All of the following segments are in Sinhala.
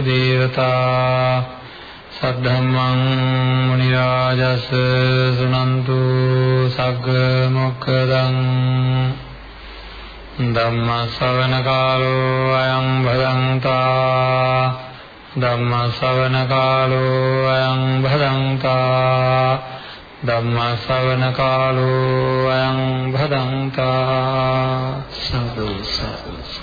ගච්ඡන්තු දේවතා සද්ධම්මං මුනි රාජස් සුනන්තු සග්ග මොක්ඛදං ධම්ම ශ්‍රවණ කාලෝ අයං භදංතා ධම්ම ශ්‍රවණ කාලෝ අයං භදංතා ධම්ම ශ්‍රවණ කාලෝ අයං භදංතා සතු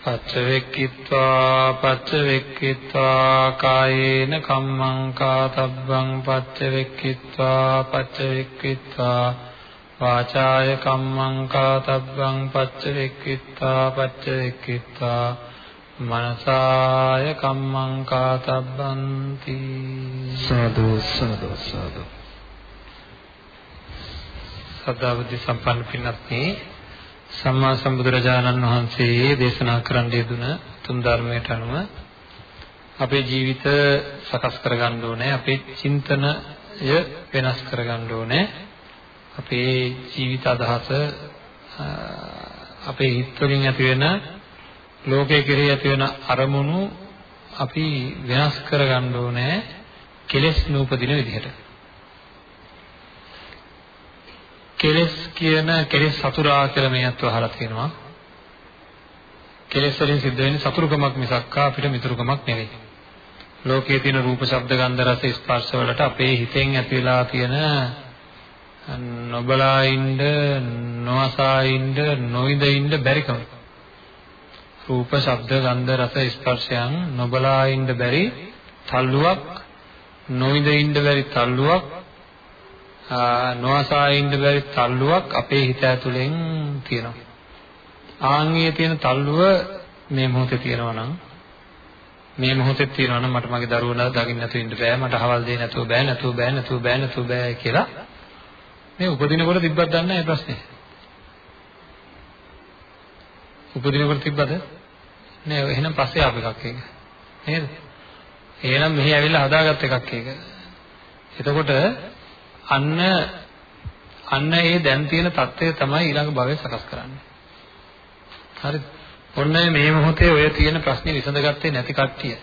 පච්චවෙක්කිත්වා පච්චවෙක්කිත්වා කායේන කම්මං කාතබ්බං පච්චවෙක්කිත්වා පච්චවෙක්කිත්වා වාචාය කම්මං කාතබ්බං පච්චවෙක්කිත්වා පච්චවෙක්කිත්වා මනසාය කම්මං කාතබ්බන්ති සාදු සාදු සාදු සදා බුද්ධ සම්පන්න පින්වත්නි සම්මා සම්බුදුරජාණන් වහන්සේ දේශනා කරන්න යෙදුන තුන් ධර්මයට අනුව අපේ ජීවිත සකස් කරගන්න ඕනේ අපේ චින්තනය වෙනස් කරගන්න ඕනේ අපේ ජීවිත අදහස අපේ හිත වලින් ඇති වෙන ලෝකයේ කෙරෙහි ඇති වෙන අරමුණු අපි වෙනස් කරගන්න ඕනේ කෙලෙස් නූපදින විදිහට. කෙලස් කියන කෙලස් සතුරා කියලා මේ අත්ව අහලා තියෙනවා. කෙලස් වලින් සිද්ධ වෙන්නේ සතුරුකමක් මිසක් අපිට මිතුරුකමක් නෙවෙයි. ලෝකයේ තියෙන රූප, ශබ්ද, ගන්ධ, රස, ස්පර්ශ වලට අපේ හිතෙන් ඇති වෙලා තියෙන නොබලා ඉන්න, නොඅසා ඉන්න, නොවිඳ ඉන්න බැරිකම. රූප, ශබ්ද, ගන්ධ, රස, ස්පර්ශයන් නොබලා ඉන්න බැරි තල්ලුවක්, නොවිඳ ඉන්න බැරි තල්ලුවක් නොඅසා ඉන්න බැරි තල්ලුවක් අපේ හිත ඇතුලෙන් තියෙනවා. ආන්ගේ තියෙන තල්ලුව මේ මොහොතේ තියෙනවා නම් මේ මොහොතේ තියෙනවා නම් මට මගේ දරුවෝ දකින්න නැතුව ඉන්න බෑ මට හවල් දෙන්න නැතුව බෑ නැතුව බෑ නැතුව බෑ නැතුව බෑ කියලා මේ උපදිනකොට තිබ්බත් දන්නේ නැහැ ප්‍රශ්නේ. උපදිනකොට තිබ්බද? නෑ එහෙනම් පස්සේ ආපු එකක් ඒක. නේද? එහෙනම් මෙහි ඇවිල්ලා හදාගත්ත එකක් ඒක. එතකොට අන්න අන්න ඒ දැන් තියෙන தත්ත්වය තමයි ඊළඟ භවයේ සකස් කරන්නේ. හරිද? ඔන්න මේ මොහොතේ ඔය තියෙන ප්‍රශ්නේ විසඳගත්තේ නැති කට්ටිය.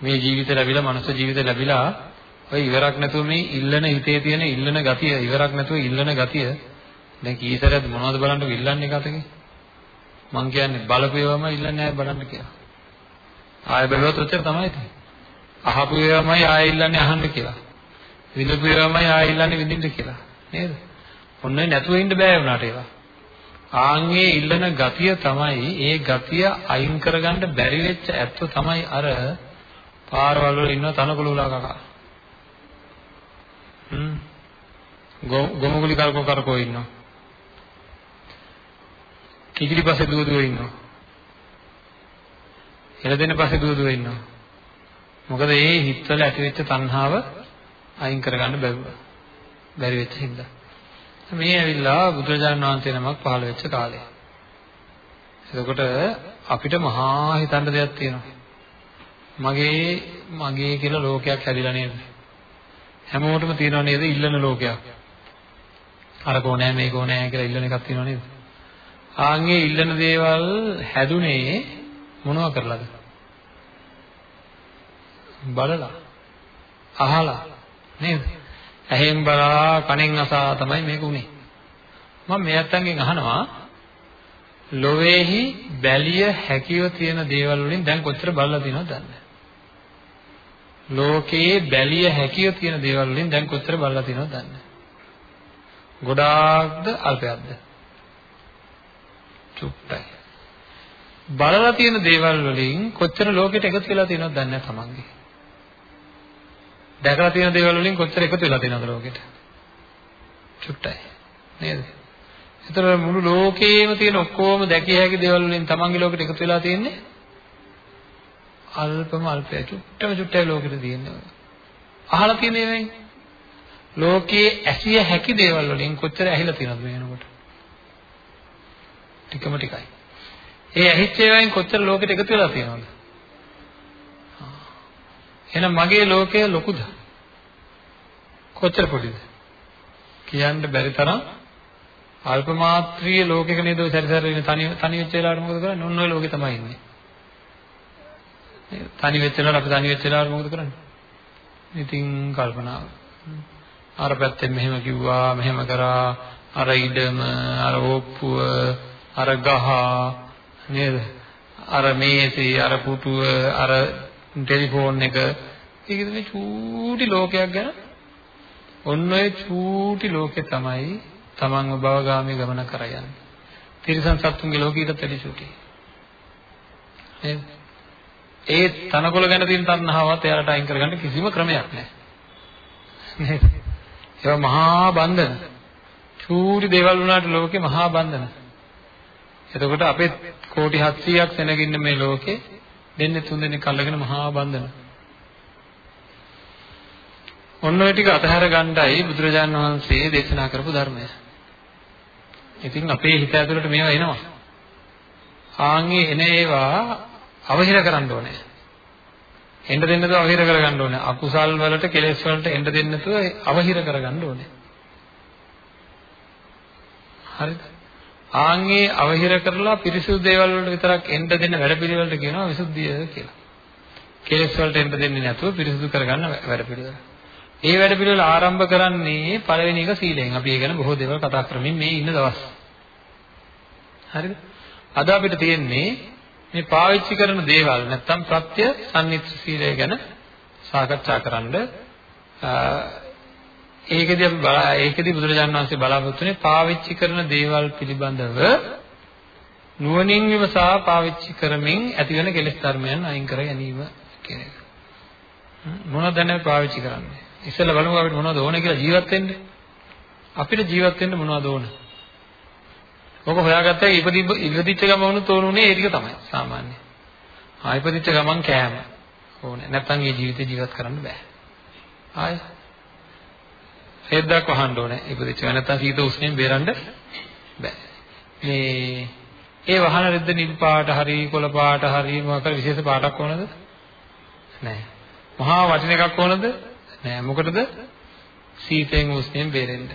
මේ ජීවිත ලැබිලා මනුස්ස ජීවිත ලැබිලා ඔය ඉවරක් නැතුව මේ ඉල්ලන හිතේ තියෙන ඉල්ලන ගතිය ඉවරක් නැතුව ඉල්ලන ගතිය දැන් කීසරද මොනවද බලන්න ඉල්ලන්නේ කතකේ මං කියන්නේ බලපේවම ඉල්ලන්නේ නැහැ බලන්න කියලා ආය බැලුවොත් ඔච්චර තමයි තියෙන්නේ අහපු ඒවාමයි ආය ඉල්ලන්නේ අහන්න කියලා විඳපු ඒවාමයි ආයෙ ඉල්ලන්නේ විඳින්න කියලා. නේද? ඔන්න නැතුව ඉන්න බෑ වුණාට ඒවා. ආන්ගේ ඉල්ලන ගතිය තමයි ඒ ගතිය අයින් කරගන්න බැරි වෙච්ච ඇත්ත තමයි අර පාරවල් වල ඉන්න තනකොළුලා කකා. හ්ම්. ගොමුගුලි කරකෝ කරකෝ ඉන්නවා. කිකිලි පස්සේ දුව දුව ඉන්නවා. එළදෙන පස්සේ දුව දුව ඉන්නවා. මොකද ඒ හිතවල ඇතිවෙච්ච තණ්හාව අයින් කරගන්න බැරුව. බැරි වෙච්ච හින්දා. මේ ඇවිල්ලා බුදුරජාණන් වහන්සේ නමක් පහළ වෙච්ච කාලේ. එතකොට අපිට මහා හිතන්න දෙයක් තියෙනවා. මගේ මගේ කියලා ලෝකයක් හැදිලා නේද? හැමෝටම තියෙනව නේද ඉල්ලන ලෝකයක්. අර කොනෑ මේ කොනෑ කියලා ඉල්ලන එකක් තියෙනව නේද? ආන්ගේ ඉල්ලන දේවල් හැදුනේ මොනව කරලාද? බලලා අහලා නේද? ඇහෙන් බලා කනෙන් අසා තමයි මේක උනේ. මම මේ අත්තන්ගෙන් අහනවා ලොවේහි බැලිය හැකිව තියෙන දේවල් වලින් දැන් කොච්චර බලලා තියෙනවද දන්නේ ලෝකයේ බැලිය හැකිව තියෙන දේවල් වලින් දැන් කොච්චර බලලා තියෙනවද දන්නේ ගොඩාක්ද අල්පයක්ද? චුට්ටයි. බලලා තියෙන දේවල් වලින් කොච්චර ලෝකෙට එකතු වෙලා තියෙනවද දන්නේ නැහැ තමන්ගේ. දැකලා තියෙන දේවල් වලින් කොච්චර එකතු වෙලා තියෙනවද ලෝකෙට? චුට්ටයි. නේද? ඒතර මුළු ලෝකේම තියෙන ඔක්කොම දැකිය හැකි දේවල් වලින් තමන්ගේ ලෝකෙට එකතු වෙලා තියෙන්නේ අල්පම අල්පය චුට්ටම චුට්ටයි ලෝකෙට තියෙන්නේ. අහලා තියෙන ඒවායින් ලෝකයේ ඇසිය හැකි දේවල් වලින් කොච්චර ඇහිලා තියෙනවද මේ වෙනකොට? ටිකම ටිකයි. ඒ ඇහිච්ච ඒවායින් කොච්චර ලෝකෙට එකතු වෙලා තියෙනවද? එහෙනම් මගේ ලෝකය ලොකුද? කොච්චර පොඩිද? කියන්න බැරි තරම් අල්ප මාත්‍රීය ලෝකයක නේද ඔය සැරිසර ඉන්නේ තනි තනි වෙච්ච වෙලාවට මොකද කරන්නේ? ඔන්න ඔය ලෝකේ තමයි ඉන්නේ. තනි වෙච්ච වෙලාවට අපි තනි වෙච්ච වෙලාවට මොකද කරන්නේ? ඉතින් කල්පනාව. අර පැත්තෙන් මෙහෙම කිව්වා, මෙහෙම කරා, අර ඉඩම, අර ඕප්පුව, අර ගහ නේද? අර මේසේ, අර පුටුව, අර ටෙලිෆෝන් එක. ඒකද මේ චූටි ලෝකයක් ගැන ඔන්න ඔය චූටි ලෝකේ තමයි තමන්ව භවගාමී ගමන කරා යන්නේ. තිරිසන් සත්තුන්ගේ ලෝකීට වැඩි චූටි. නේද? ඒ තනකොළ ගැන තියෙන තණ්හාවත් එයාලට අයින් කරගන්න කිසිම ක්‍රමයක් නැහැ. නේද? ඒවා මහා බන්ධන. චූටි දේවල් වුණාට ලෝකේ මහා බන්ධන. එතකොට අපේ කෝටි 700ක් සෙනගින්න මේ ලෝකේ දෙන්නේ තුන් දෙනෙක් අල්ලගෙන මහා බන්ධන. ඔන්න ඔය ටික අතහැර ගන්නයි බුදුරජාණන් වහන්සේ දේශනා කරපු ධර්මය. ඉතින් අපේ හිත ඇතුළට මේවා එනවා. ආන්ගේ එන ඒවා අවහිර කරන්න ඕනේ. එන්න දෙන්න තු අවහිර කරගන්න ඕනේ. අකුසල් වලට කෙලෙස් වලට එන්න දෙන්න තු අවහිර කරගන්න ඕනේ. හරිද? ආන්ගේ අවහිර කරලා පිරිසුදු දේවල් වලට විතරක් එන්න දෙන්න වැඩපිළිවෙලට කියනවා විසුද්ධිය කියලා. කෙලෙස් වලට එන්න දෙන්නේ නැතුව පිරිසුදු කරගන්න වැඩපිළිවෙල. ඒ වැඩ පිළිවෙල ආරම්භ කරන්නේ පළවෙනි එක සීලයෙන්. අපි ඒ ගැන බොහෝ දේවල් කතා කරමින් මේ ඉන්න දවස්. හරිද? අද අපිට තියෙන්නේ මේ පාවිච්චි කරන දේවල් නැත්තම් ප්‍රත්‍ය සම්නිත්‍ය සීලය ගැන සාකච්ඡා කරන්න ඒකෙදි අපි බලා ඒකෙදි බුදුරජාණන් වහන්සේ බලාපොරොත්තු වෙන්නේ පාවිච්චි කරන දේවල් පිළිබඳව නුවණින් විමසා පාවිච්චි කරමින් ඇතිවන කෙලෙස් ධර්මයන් අයින් කර ගැනීම කියන එක. මොනවද දැන් පාවිච්චි කරන්නේ? ඉස්සෙල්ලා බලමු අපිට මොනවද ඕනේ කියලා ජීවත් වෙන්න. අපිට ජීවත් වෙන්න මොනවද ඕන? ඔක හොයාගත්තා ඉපදි ඉපදිච්ච ගම වුණත් ඕනුනේ ඒ ටික තමයි සාමාන්‍ය. ආ ඉපදිච්ච ගමන් කෑම ඕනේ. නැත්නම් මේ ජීවිතේ ජීවත් කරන්න බෑ. ආය හේද්දක් වහන්න ඕනේ. ඉපදිච්ච ගම නැත්නම් සීත උෂ්ණයෙන් බේරන්න බෑ. මේ ඒ වහන රෙද්ද නිල් පාට හරි කොළ පාට හරි මොකක් හරි විශේෂ පාටක් ඕනද? නෑ. මහා වටින එකක් ඕනද? නෑ මොකටද? සීතෙන් උස්නෙන් බේරෙන්න.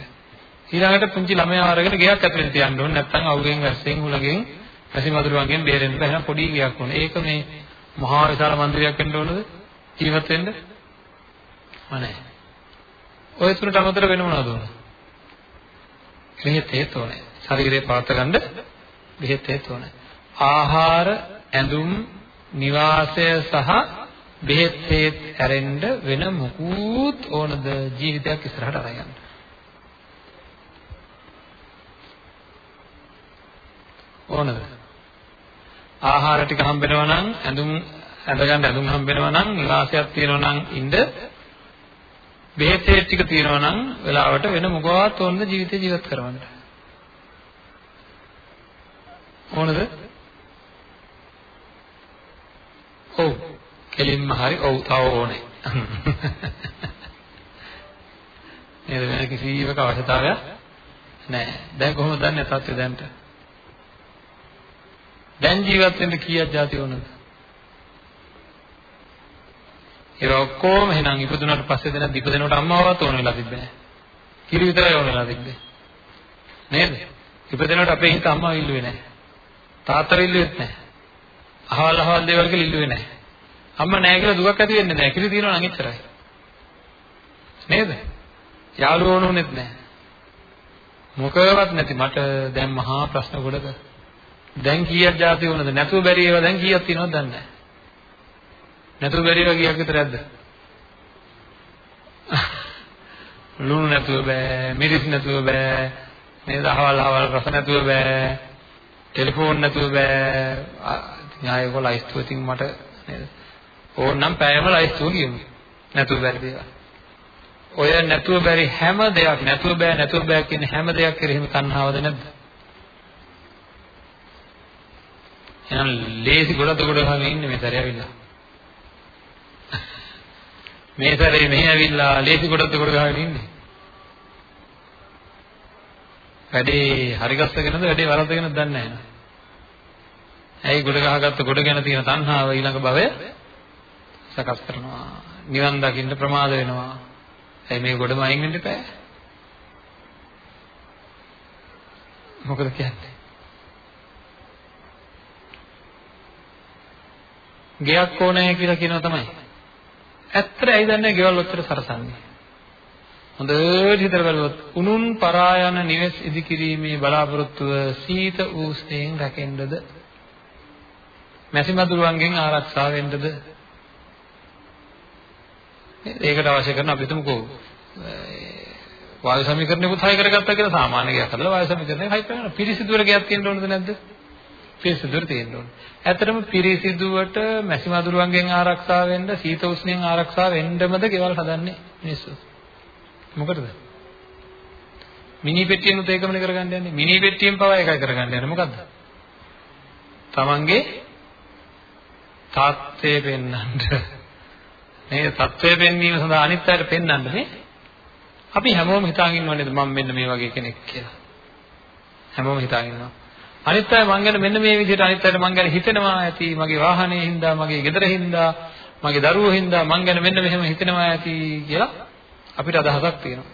ඊළඟට පුංචි ළමයා අරගෙන ගෙයක් ඇතුලේ තියන්න ඕනේ නැත්නම් අවුගෙන් වැස්සෙන් උලගෙන් වැසි මදුරුවන්ගෙන් බේරෙන්න බෑ. එහෙනම් පොඩි ගෙයක් ඕනේ. ඒක මේ මහා විශාල මන්දිරයක් වෙන්න ඕනද? ජීවත් වෙන්න? නැහැ. ඔය තුනට අමතර වෙන මොනවද ඕන? බෙහෙත් හේත් ඕනේ. ශරීරය පවත් ගන්න බෙහෙත් හේත් ඕනේ. ආහාර, ඇඳුම්, නිවාසය සහ බෙහෙත් හේත් ඇරෙන්න වෙන මොකුත් ඕනද ජීවිතයක් ඉස්සරහට අරගෙන ඕනද ආහාර ටික හම්බෙනවා නම් ඇඳුම් ඇඳගන්න ඇඳුම් හම්බෙනවා නම් නිවාසයක් තියෙනවා නම් ඉන්න බෙහෙත් හේත් ටික තියෙනවා නම් වෙලාවට වෙන මොකවත් ඕනද ජීවිතේ ජීවත් කරවන්න ඕනද ඔව් කෙලින්ම හරි ඔව් තව ඕනේ. නේද වෙන කිසිවක අවශ්‍යතාවයක් නැහැ. දැන් කොහොමද දන්නේ තත්ත්වය දැන්ට? දැන් ජීවත් වෙන්න කීයක් જાති ඕනද? ඒක ඔක්කොම එහෙනම් ඉපදුනාට පස්සේ දෙන ඉපදෙනකොට අම්මාවත් ඕන වෙලා තිබ්බේ නැහැ. කිරි විතරයි ඕන වෙලා තිබ්බේ. නේද? ඉපදෙනකොට අපේ හිත අම්මා ඉල්ලුවේ නැහැ. තාත්තර ඉල්ලුවෙත් නැහැ. අහවල් අහවල් දේවල් කියලා ඉල්ලුවේ නැහැ. අම්මා නැහැ කියලා දුකක් ඇති වෙන්නේ නැහැ. කිරි තියනවා නම් එච්චරයි. නේද? යාළුවෝ වුණෙත් නැහැ. මොකවත් නැති මට දැන් මහා ප්‍රශ්න ගොඩක. දැන් කීයක් જાති වුණද? නැතුව බැරි ඒවා දැන් කීයක් තියෙනවද දන්නේ නැහැ. නැතුව බැරි ඒවා කීයක් විතර ඇද්ද? ලුණු නැතුව බෑ, මිරිස් නැතුව බෑ, නේද? අහවල් අහවල් රස නැතුව බෑ, ටෙලිෆෝන් නැතුව බෑ. ඥායක ලයිස්තුව ඉතින් මට නේද? ඕනනම් පැයම ලයිස්තුව කියමු. නැතුව බැරි දේවල්. ඔය නැතුව බැරි හැම දෙයක් නැතුව බෑ නැතුව බෑ කියන හැම දෙයක් කෙරෙහිම තණ්හාවද නැද්ද? එහෙනම් ලේසි ගොඩක් ගොඩ ගහගෙන ඉන්නේ මේ තරය ඇවිල්ලා. මේ සැරේ මෙහි ඇවිල්ලා ලේසි කොටත් කොට ගහගෙන ඉන්නේ. වැඩේ හරි ගස්සගෙනද වැඩේ වරද්දගෙනද දන්නේ නැහැ. ඇයි ගොඩ ගහගත්ත ගොඩ ගැන තියෙන තණ්හාව ඊළඟ භවය සකස් කරනවා. නිවන් දකින්න ප්‍රමාද වෙනවා. ඇයි මේ ගොඩම අයින් වෙන්න එපා? මොකද කියන්නේ? ගෙයක් ඕනේ කියලා කියනවා තමයි. ඇත්තට ඇයි දන්නේ ගෙවල් ඔච්චර සරසන්නේ? හොඳට හිතලා බලුවොත් උනුන් පරායන නිවෙස් ඉදිකිරීමේ බලාපොරොත්තුව සීත උස්යෙන් රැකෙන්නද? මැසි මදුරුවන්ගෙන් ආරක්ෂා වෙන්නද? ඒකට අවශ්‍ය කරන අපි හිතමුකෝ වායු සමීකරණයකුත් හයි කරගත්තා කියලා සාමාන්‍ය ගයක් හදලා වායු සමීකරණය හයි කරනවා. පිරිසිදුවර ගයක් තියෙන්න ඕනද නැද්ද? පිරිසිදුවර තියෙන්න ඕන. ඇත්තටම පිරිසිදුවට මැසි මදුරුවන්ගෙන් ආරක්ෂා වෙන්න, සීත උෂ්ණයෙන් ආරක්ෂා වෙන්නමද ගෙවල් හදන්නේ මිනිස්සු. මොකටද? මිනි පෙට්ටියෙන්ුත් ඒකමනේ කරගන්න යන්නේ. මිනි පෙට්ටියෙන් පවා එකයි කරගන්න යන්නේ. මොකද්ද? තමන්ගේ තාත්තේ පෙන්වන්න. මේ தත්වය පෙන්වීම සඳහා අනිත් අයට පෙන්වන්න නේ. අපි හැමෝම හිතාගෙන ඉන්නවනේ මම මෙන්න මේ වගේ කෙනෙක් කියලා. හැමෝම හිතාගෙන ඉන්නවා. අනිත් අය මං ගැන මෙන්න මේ විදිහට අනිත් අයට මං ගැන හිතෙනවා ඇති මගේ වාහනේ හින්දා මගේ ගෙදර හින්දා මගේ දරුවෝ හින්දා මං ගැන මෙන්න මෙහෙම හිතෙනවා ඇති කියලා අපිට අදහසක් තියෙනවා.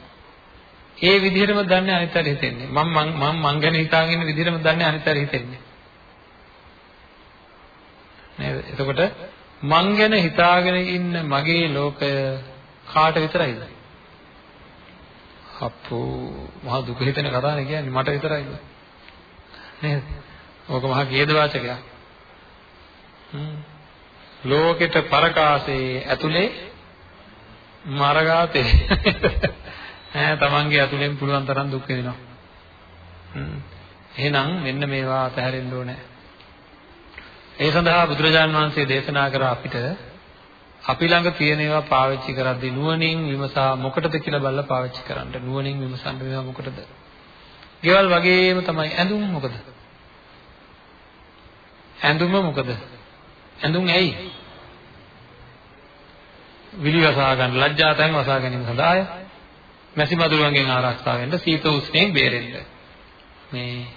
ඒ විදිහටම දන්නේ අනිත් අයට හිතෙන්නේ. මම මම මං ගැන හිතාගෙන ඉන්න විදිහටම දන්නේ අනිත් අයට හිතෙන්නේ. නේද? එතකොට මං ගැන හිතාගෙන ඉන්න මගේ ලෝකය කාට විතරයිද? අප්පෝ මහා දුක හිතෙන කතාවනේ කියන්නේ මට විතරයිද? නේද? ඕක මහා ඛේද වාචකයක්. හ්ම්. ලෝකෙට පරකාසේ ඇතුලේ මරගාතේ. ඈ තමන්ගේ ඇතුලෙන් පුළුවන් තරම් දුක් විඳිනවා. හ්ම්. එහෙනම් මෙන්න මේවා අතහැරෙන්න ඕනේ. ඒ සඳහා බුදුරජාන් වහන්සේ දේශනා කර අපිට අපි ළඟ තියෙන ඒවා පාවිච්චි කරද්දී නුවණින් විමසා මොකටද කියලා බලලා පාවිච්චි කරන්න. නුවණින් විමසන්න මේවා මොකටද? ගෙවල් වගේම තමයි ඇඳුම් මොකද? ඇඳුම මොකද? ඇඳුම් ඇයි? විලි වසා ගන්න ලැජ්ජාතෙන් වසා ගැනීම සඳහාය. මැසි මදුරුවන්ගෙන් ආරක්ෂා වෙන්න සීත උෂ්ණයෙන් බේරෙන්න. මේ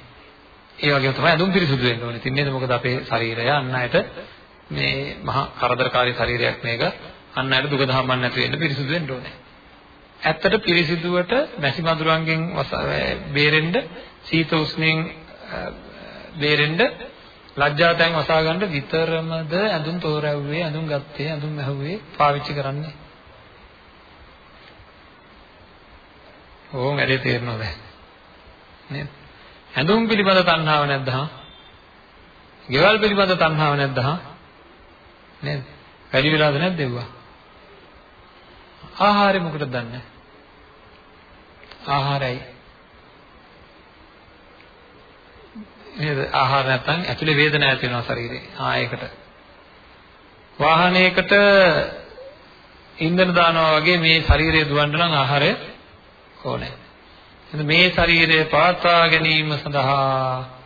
ඒ වගේම තමයි ඇඳුම් පිරිසුදු වෙන්න ඕනේ. ඉතින් නේද මොකද අපේ ශරීරය අන් අයට මේ මහා කරදරකාරී ශරීරයක් මේක අන් අයට දුක දහමක් නැති වෙන්න පිරිසුදු වෙන්න ඕනේ. ඇත්තට පිරිසිදුවට මැසි මදුරුවන්ගෙන් බේරෙන්න සීත උෂ්ණයෙන් බේරෙන්න ලැජ්ජාතෙන් වසා ගන්න විතරමද ඇඳුම් තෝරැව්වේ ඇඳුම් ගත්තේ ඇඳුම් ඇහුවේ පාවිච්චි කරන්නේ? ඕන් වැඩේ තේරෙනවද? නේද? ඇඳුම් පිළිබඳ තණ්හාව නැද්ද හා ගෙවල් පිළිබඳ තණ්හාව නැද්ද හා නේද? වැඩි වෙලාද නැද්ද ඒවා ආහාරය මොකටද දන්නේ? ආහාරයි නේද? ආහාර නැත්නම් ඇතුලේ වේදනාවක් ඇති වෙනවා ශරීරේ. ආ ඒකට. වාහනයකට ඉන්ධන දානවා වගේ මේ ශරීරය දුවන්න නම් ආහාරය ඕනේ. එහෙනම් මේ ශරීරය පවත්වා ගැනීම සඳහා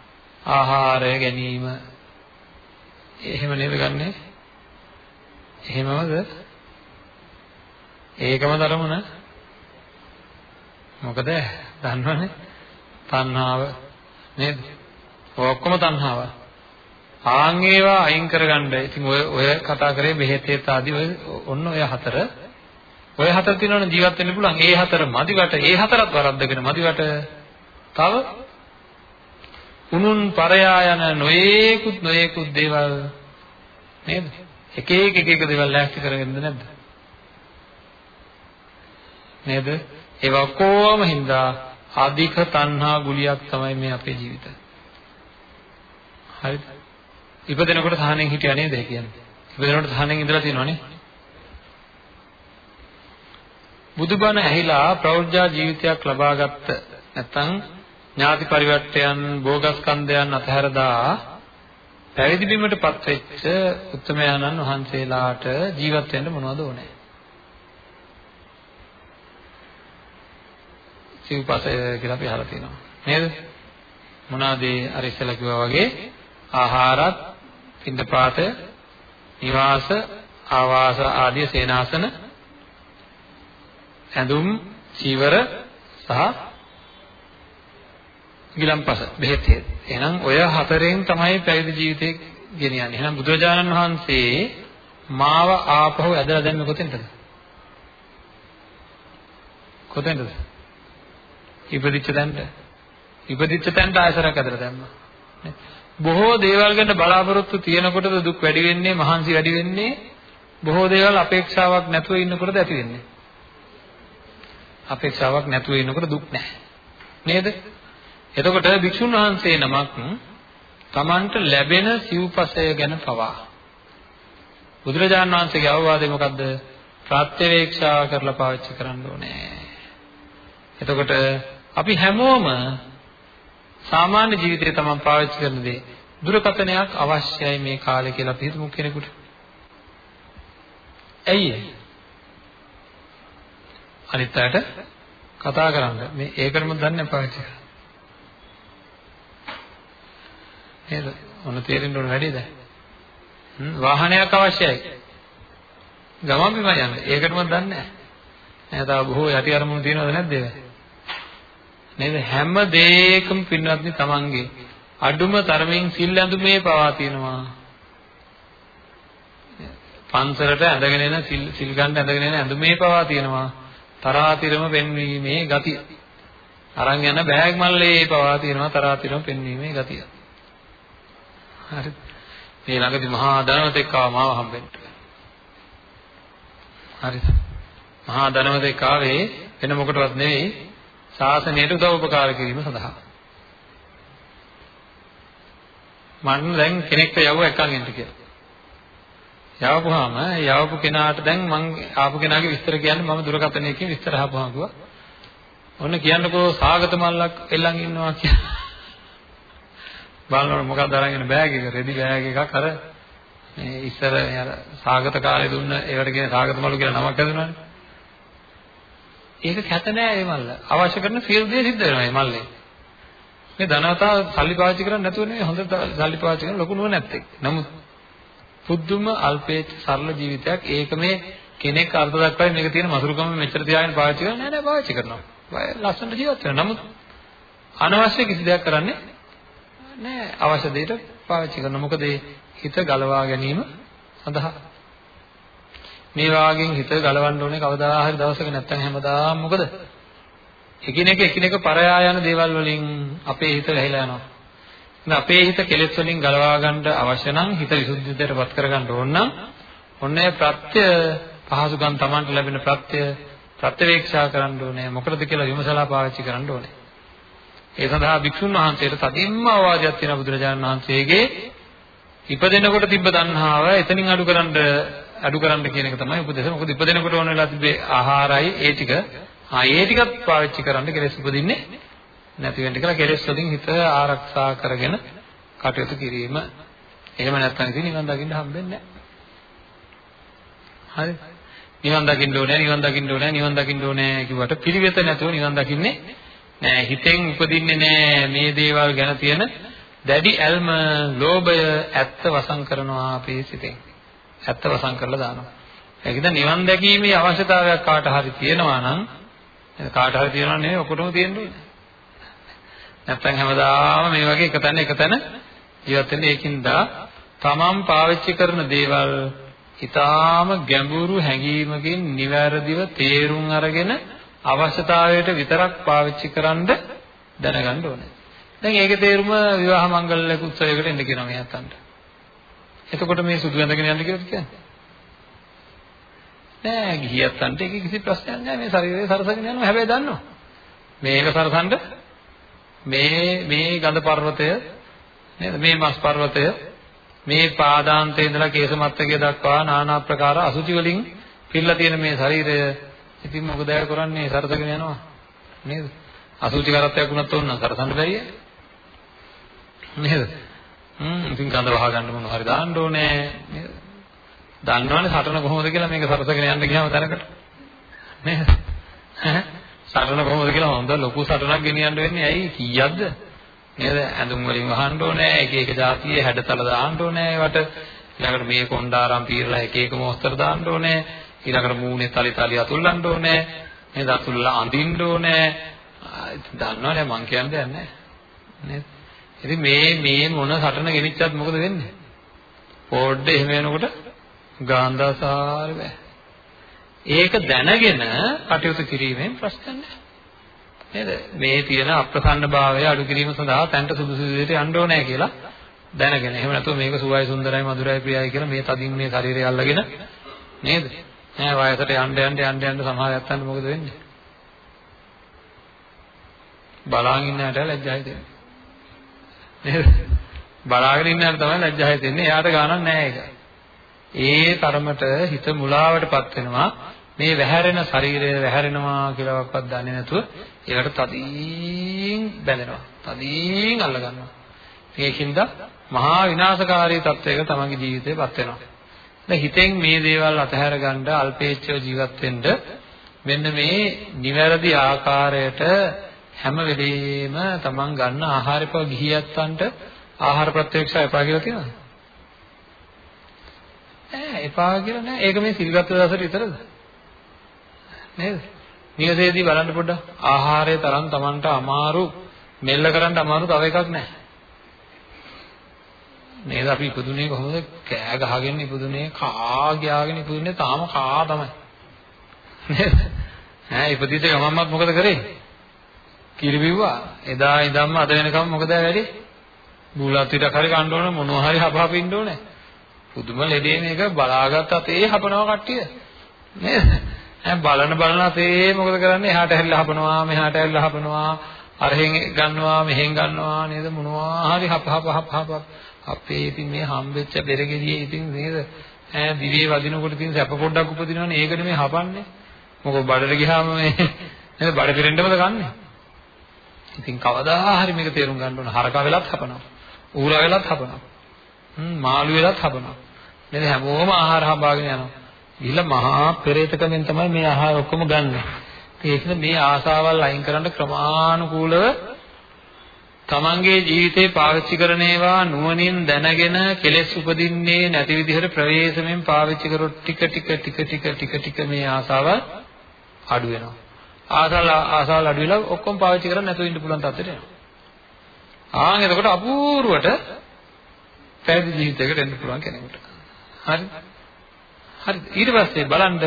ආහාරය ගැනීම එහෙම නේද ගන්නෙ? එහෙමමද? ඒකම ධර්මන මොකද දන්නවනේ තණ්හාව නේද ඔක්කොම තණ්හාව. ආන් ඒවා අයින් කරගන්න. ඉතින් ඔය ඔය කතා කරේ බෙහෙතේත් ආදී ඔය ඔන්න ඔය හතර. ඔය හතර තියෙනවනේ ජීවත් වෙන්න පුළුවන්. ඒ හතර මදිවට ඒ හතරත් වරද්දගෙන මදිවට තව උනුන් පරයා යන නොයේකුත් නොයේකුත් දේවල් නේද? එක එක එක එක දේවල් ලෑස්ති කරගෙනද නැද්ද? නේද? ඒවා කොහොම හින්දා අධික තණ්හා ගුලියක් තමයි මේ අපේ ජීවිතය. හරිද? ඉපදෙනකොට සහනෙන් හිටියා නේද කියන්නේ? ඉපදෙනකොට සහනෙන් ඉඳලා තියෙනවනේ. බුදුබණ ඇහිලා ප්‍රෞර්ජා ජීවිතයක් ලබාගත්ත නැත්නම් ඥාති පරිවර්තයන් භෝගස්කන්ධයන් අතහැරදා පැවිදි බිමටපත් වෙච්ච උත්තමයන්න් වහන්සේලාට ජීවත් වෙන්න මොනවද ඕනේ? සිව්පසය කියලා අපි අහලා තියෙනවා. නේද? මොනවාද අර ඉස්සෙල්ලා කිව්වා වගේ ආහාරත්, පින්දපාත, නිවාස, ආවාස ආදී සේනාසන ඇඳුම්, චීවර සහ ගිලම්පස බෙහෙත් හේත්. එහෙනම් ඔය හතරෙන් තමයි පැවිදි ජීවිතේ ගෙනියන්නේ. එහෙනම් බුදුරජාණන් වහන්සේ මාව ආපහු ඇදලා දැම්මේ කොතෙන්ද? කොතෙන්ද? ඉපදිච්ච තැනට. ඉපදිච්ච තැනට ආයසරක් ඇදලා දැම්මා. බොහෝ දේවල් ගැන බලාපොරොත්තු තියෙනකොටද දුක් වැඩි වෙන්නේ, මහන්සි වැඩි වෙන්නේ. බොහෝ දේවල් අපේක්ෂාවක් නැතුව ඉන්නකොටද ඇති වෙන්නේ. අපේක්ෂාවක් නැතුව ඉන්නකොට දුක් නැහැ. නේද? එතකොට භික්ෂුන් වහන්සේ නමක් Tamanට ලැබෙන සිව්පසය ගැන පවා බුදුරජාණන් වහන්සේගේ අවවාදය මොකද්ද? ප්‍රත්‍යවේක්ෂා කරලා පාවිච්චි කරන්න ඕනේ. එතකොට අපි හැමෝම සාමාන්‍ය ජීවිතේ තමන් පාවිච්චි කරන දේ දුරකථනයක් අවශ්‍යයි මේ කාලේ කියලා අපි හිතමු කෙනෙකුට. ඇයි අනිත් අයට කතා කරන්න මේ ඒකටම දන්නේ පාවිච්චි කරන්න. නේද? ඔන්න තේරෙන්න ඕන වැඩි දැන්. හ්ම් වාහනයක් අවශ්‍යයි. ගමන් බිම යන්න. ඒකටම දන්නේ නැහැ. නේද? තව බොහෝ යටි අරමුණු තියෙනවද නැද්ද ඒක? නේද? හැම දෙයකම පින්වත්නි තමන්ගේ අඩුම තරමින් සිල් ඇඳුමේ පවා තියෙනවා. පන්සලට ඇඳගෙන එන සිල් සිල් ගන්න ඇඳගෙන එන ඇඳුමේ පවා තියෙනවා. තරාතිරම පෙන්වීමේ ගතිය. අරන් යන බෑග් මල්ලේ පවා තියෙනවා තරාතිරම පෙන්වීමේ ගතිය. හරි. මේ ළඟදි මහා ධනවතෙක් ආව මාව හම්බෙන්න. හරිද? මහා ධනවතෙක් ආවේ වෙන මොකටවත් නෙවෙයි ශාසනයට උදව් උපකාර කිරීම සඳහා. මම දැන් කෙනෙක්ට යවුව එකන් එන්න කියලා. යවපුවාම යවපු කෙනාට දැන් මං ආපු කෙනාගේ විස්තර කියන්නේ මම දුරකථනයකින් විස්තර අහපුවාම කිව්වා. ඔන්න කියන්නකෝ සාගත මල්ලක් එල්ලන් ඉන්නවා කියලා. බලනකොට මොකක්ද අරගෙන බෑග් එක රෙදි බෑග් එකක් අර මේ ඉස්සර අර සාගත කාලේ දුන්න ඒවට කියන සාගත මලු කියලා නමක් හදුනානේ. ඒක කැත නෑ මේ මල්ල. අවශ්‍ය කරන සියලු දේ සිද්ධ වෙනවා මේ මල්ලේ. මේ ධනවතා සල්ලි පාවිච්චි කරන්නේ නැතුව නෙවෙයි හොඳ සල්ලි පාවිච්චි කරන ලොකු නුවණ නැත්තේ. නමුත් පුදුම අල්පේච්ඡ සරල ජීවිතයක් ඒක මේ කෙනෙක් අර්ථ දක්වයි මේක තියෙන මසුරුකම මෙච්චර තියාගෙන පාවිච්චි කරන්නේ නෑ නෑ පාවිච්චි කරනවා. ලස්සනට ජීවත් වෙනවා. නමුත් අනවශ්‍ය කිසි දෙයක් කරන්නේ නෑ අවශ්‍ය දෙයට පාවිච්චි කරනවා. මොකද හිත ගලවා ගැනීම සඳහා මේ වාගෙන් හිත ගලවන්න ඕනේ කවදා හරි දවසක නැත්තම් හැමදාම මොකද? එකිනෙක එකිනෙක පරයා යන දේවල් වලින් අපේ හිත වැහිලා යනවා. ඉතින් අපේ හිත කෙලෙස් වලින් ගලවා ගන්න අවශ්‍ය නම් හිත විසුද්ධියටපත් කරගන්න ඕන නම් ඔන්නේ ප්‍රත්‍ය පහසුකම් Tamanට ලැබෙන ප්‍රත්‍ය ප්‍රත්‍යවේක්ෂා කරන්න ඕනේ. මොකටද කියලා විමසලා පාවිච්චි කරන්න ඕනේ. ඒ සඳහා භික්ෂුන් වහන්සේට තදින්ම අවවාදයක් තියෙනවා බුදුරජාණන් වහන්සේගේ ඉපදෙනකොට තිබ්බ තණ්හාව එතනින් අඩු කරන්න අඩු කරන්න කියන එක තමයි උපදේශය. මොකද ඉපදෙනකොට ඕන වෙලා තිබ්බේ ආහාරයි ඒ ටික. ආ ඒ ටිකත් පාවිච්චි කරන්න කෙලෙස් උපදින්නේ නැති වෙන්න කියලා කෙලෙස් වලින් හිත ආරක්ෂා කරගෙන කටයුතු කිරීම. එහෙම නැත්නම් ඉතින් නිවන් දකින්න හම්බෙන්නේ නැහැ. හරි. නිවන් දකින්න ඕනේ නිවන් දකින්න ඕනේ නිවන් දකින්න ඕනේ කිව්වට පිළිවෙත නැතුව නිවන් දකින්නේ නෑ හිතෙන් උපදින්නේ නෑ මේ දේවල් ගැන තියෙන දැඩි ඇල්ම ලෝභය ඇත්ත වසන් කරනවා අපේ සිතෙන් ඇත්ත වසන් කරලා දානවා ඒකද නිවන් දැකීමේ අවශ්‍යතාවයක් කාට හරි තියෙනවා නම් කාට හරි තියෙනවා නෙවෙයි ඔකොටම තියෙන්න ඕනේ නැත්තම් හැමදාම මේ වගේ එක තැන එක තැන ජීවත් වෙන්නේ ඒකින්ද තමන් පාවිච්චි කරන දේවල් ඊටාම ගැඹුරු හැඟීමකින් නිවැරදිව තේරුම් අරගෙන අවශ්‍යතාවයට විතරක් පාවිච්චි කරන්න දැනගන්න ඕනේ. දැන් ඒකේ තේරුම විවාහ මංගල්‍ය උත්සවයකට එන්න කියනවා මේ අතන්ට. එතකොට මේ සුදු ඇඳගෙන යන්න කියලාද කියන්නේ? නෑ ගිහියන්ට ඒක කිසි ප්‍රශ්නයක් නෑ මේ ශරීරය සරසගෙන යනවා හැබැයි දන්නවා. මේක සරසන්න මේ මේ ගඳ පර්වතය නේද මේ මස් පර්වතය මේ පාදාන්තයේ ඉඳලා කේසමත්තකය දක්වා নানা ආකාර අසුචි වලින් පිරලා තියෙන මේ ශරීරය ඉතින් මොකද අය කරන්නේ සරසගෙන යනවා නේද? අසුචි කරත්තයක් වුණත් ඕන නම් සරසන්න බැරිය. නේද? හ්ම් ඉතින් ගඳ වහ ගන්න මොන හරි දාන්න ඕනේ නේද? දන්නවනේ සටන කොහොමද කියලා මේක සරසගෙන යන්න ගියාම තැනකට. නේද? සටන කොහොමද කියලා හොඳ ලොකු සටනක් ගෙනියන්න වෙන්නේ ඇයි කීයක්ද? නේද? ඇඳුම් වලින් වහන්න ඕනේ, එක එක જાතියේ හැඩතල දාන්න ඕනේ ඒවට. ඊළඟට මේ කොණ්ඩාරම් පීරලා එක එක මොස්තර දාන්න ඕනේ. ඊළඟට මූණේ තලි තලි අතුල්ලන්න ඕනේ. නේද? අතුල්ලා අඳින්න ඕනේ. දන්නවනේ මං කියන්න දෙයක් නැහැ. නේද? ඉතින් මේ මේ මොන සටන ගෙනිච්චත් මොකද වෙන්නේ? පොඩ්ඩ එහෙම වෙනකොට ගාන්ධාසාර බෑ. ඒක දැනගෙන කටයුතු කිරීමෙන් ප්‍රශ්න නැහැ. නේද? මේ තියෙන අප්‍රසන්නභාවය අඩු කිරීම සඳහා තැන්ට සුදුසු විදිහට යන්න ඕනේ කියලා දැනගෙන. එහෙම නැතුව මේක සුවයි සුන්දරයි මధుරයි ප්‍රියයි කියලා මේ තදින් මේ ශරීරය අල්ලගෙන නේද? නෑ වයසට යන්න යන්න යන්න යන්න සමහර යත්තන්ට මොකද වෙන්නේ? බලාගෙන ඉන්න ඇට ලැජ්ජා හිතෙන්නේ. නේද? බලාගෙන ඉන්න ඇට තමයි ලැජ්ජා හිතෙන්නේ. එයාට ගානක් නෑ ඒක. ඒ තරමට හිත මුලාවටපත් වෙනවා. මේ වැහැරෙන ශරීරය වැහැරෙනවා කියලාවත් දන්නේ නැතුව ඒකට තදින් බැඳෙනවා. තදින් අල්ල ගන්නවා. ඒකින්ද මහා විනාශකාරී තත්වයක තමන්ගේ ජීවිතේපත් වෙනවා. දැන් හිතෙන් මේ දේවල් අතහැර ගන්න අල්පේච්ඡව ජීවත් වෙන්න මෙන්න මේ නිවැරදි ආකාරයට හැම වෙලෙම තමන් ගන්න ආහාරපව ගිහියත්තන්ට ආහාර ප්‍රත්‍යක්ෂය එපා කියලා කියනවද? ඈ එපා කියලා නෑ. ඒක මේ සිල්ගත් දවසට විතරද? නේද? නිවසේදී බලන්න පොඩ්ඩක් ආහාරය තරම් තමන්ට අමාරු මෙල්ල කරන්න අමාරු තව එකක් නෑ. නේද අපි ඉපදුනේ කොහොමද කෑ ගහගෙන ඉපදුනේ කා ගියාගෙන ඉපදුනේ තාම කා තමයි නේද ඈ ඉපදිච්ච ගමන්මත් මොකද කරේ කිරි බිව්වා එදා ඉඳන්ම අද වෙනකම් මොකද වැඩි? බුලත් ටික හරි කන්න ඕන මොනවා හරි හපහපින්න ඕනේ. පුදුම ලෙඩේ මේක බලාගත්තත් ඒ හපනවා කට්ටිය. නේද? ඈ බලන බලනත් ඒ මොකද කරන්නේ? එහාට හැරිලා හපනවා මෙහාට හැරිලා හපනවා. අරහෙන් ගන්නවා මෙහෙන් ගන්නවා. නේද? මොනවා හරි හප හප හප හප. අපේ ඉතින් මේ හම්බෙච්ච බෙරගෙඩියේ ඉතින් නේද? ඈ දිවේ වදිනකොට තියෙන සැප පොඩ්ඩක් උපදිනවනේ. ඒක නෙමෙයි හපන්නේ. මොකද බඩට ගියාම මේ නේද? බඩ පිරෙන්නමද ගන්නෙ ඉතින් කවදා හරි මේක තේරුම් ගන්න ඕන. හරකා වෙලත් හපනවා. ඌරා වෙලත් හපනවා. හ්ම් මාළු වෙලත් හපනවා. නේද? හැමෝම ආහාර හඹාගෙන යනවා. ගිහිල්ලා මහා පෙරේතකමෙන් තමයි මේ ආහාර ඔක්කොම ගන්නෙ. ඒකද මේ ආසාවල් අයින් කරන්න ක්‍රමානුකූලව තමන්ගේ ජීවිතේ පාවිච්චි කරන ඒවා නුවණින් දැනගෙන කෙලෙස් උපදින්නේ නැති විදිහට ප්‍රවේශමෙන් පාවිච්චි කරොත් ටික ටික ටික ටික ටික ටික මේ ආසාව අඩු වෙනවා. ආසාවල් ආසාවල් අඩු වෙලා ඔක්කොම පාවිච්චි කරන්නේ නැතුව ඉන්න පුළුවන් තත්ත්වයට එනවා. ආන් එතකොට අපූර්වට පැවිදි ජීවිතයකට එන්න පුළුවන් කෙනෙකුට. හරි. හරි. ඊට පස්සේ බලන්න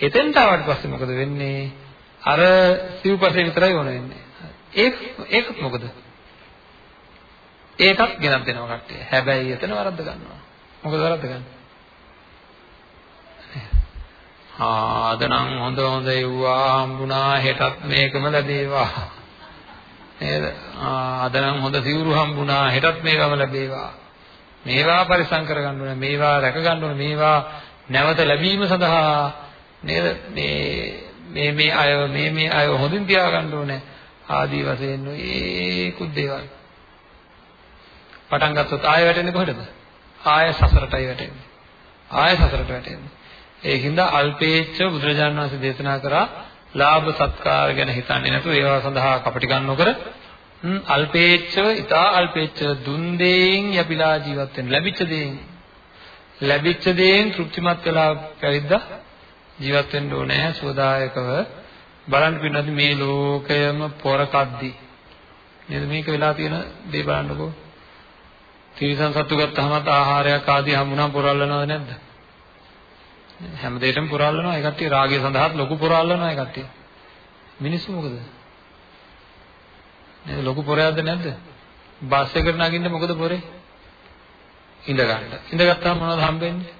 එතෙන්ට ආවට පස්සේ මොකද වෙන්නේ? අර සිව්පසේ විතරයි ඕන වෙන්නේ. ඒක ඒකත් මොකද? ඒකත් ගෙනත් දෙනවා කට්ටිය. හැබැයි එතන වරද්ද ගන්නවා. මොකද වරද්ද ගන්න? ආද නම් හොඳ හොඳ එව්වා හම්බුණා හෙටත් මේකම ලැබේවා. නේද? ආද නම් හොඳ සිවුරු හම්බුණා හෙටත් මේකම ලැබේවා. මේවා පරිසම් කරගන්න ඕනේ. මේවා රැක ගන්න ඕනේ. මේවා නැවත ලැබීම සඳහා නේද? මේ මේ මේ අය මේ මේ අය හොඳින් තියාගන්න ඕනේ. ආදී වශයෙන් ඒ කුත් දේවල්. පටන් ගත්තොත් ආයෙ වැටෙන්නේ කොහෙටද? ආයෙ සසරටයි වැටෙන්නේ. ආයෙ සසරට වැටෙන්නේ. ඒකින්ද අල්පේච්ඡ බුදුරජාණන් වහන්සේ දේශනා කරා ලාභ සත්කාර ගැන හිතන්නේ නැතුව ඒවා සඳහා කපටිකම් නොකර අල්පේච්ඡව ඊතා අල්පේච්ඡව දුන් දෙයින් යපිලා ජීවත් වෙන්න. ලැබිච්ච දෙයින්. ලැබිච්ච දෙයින් තෘප්තිමත් වෙලා පැවිද්දා ජීවත් වෙන්න ඕනේ. සෝදායකව බලන්න පින්නත් මේ ලෝකයම පොරකද්දි නේද? මේක වෙලා තියෙන දේ බලන්නකෝ. තිරිසන් සත්තු ගත්තාම ආහාරයක් ආදී හම්බුනම පුරල්ලනවද නැද්ද? හැම දෙයකම පුරල්ලනවා ඒ කට්ටිය රාගය සඳහාත් ලොකු පුරල්ලනවා ඒ කට්ටිය. මිනිස්සු මොකද? නේද ලොකු පොරයක්ද නැද්ද? බස් එකට නගින්න මොකද පොරේ? ඉඳ ගන්න. ඉඳ ගත්තාම මොනවද හම්බෙන්නේ?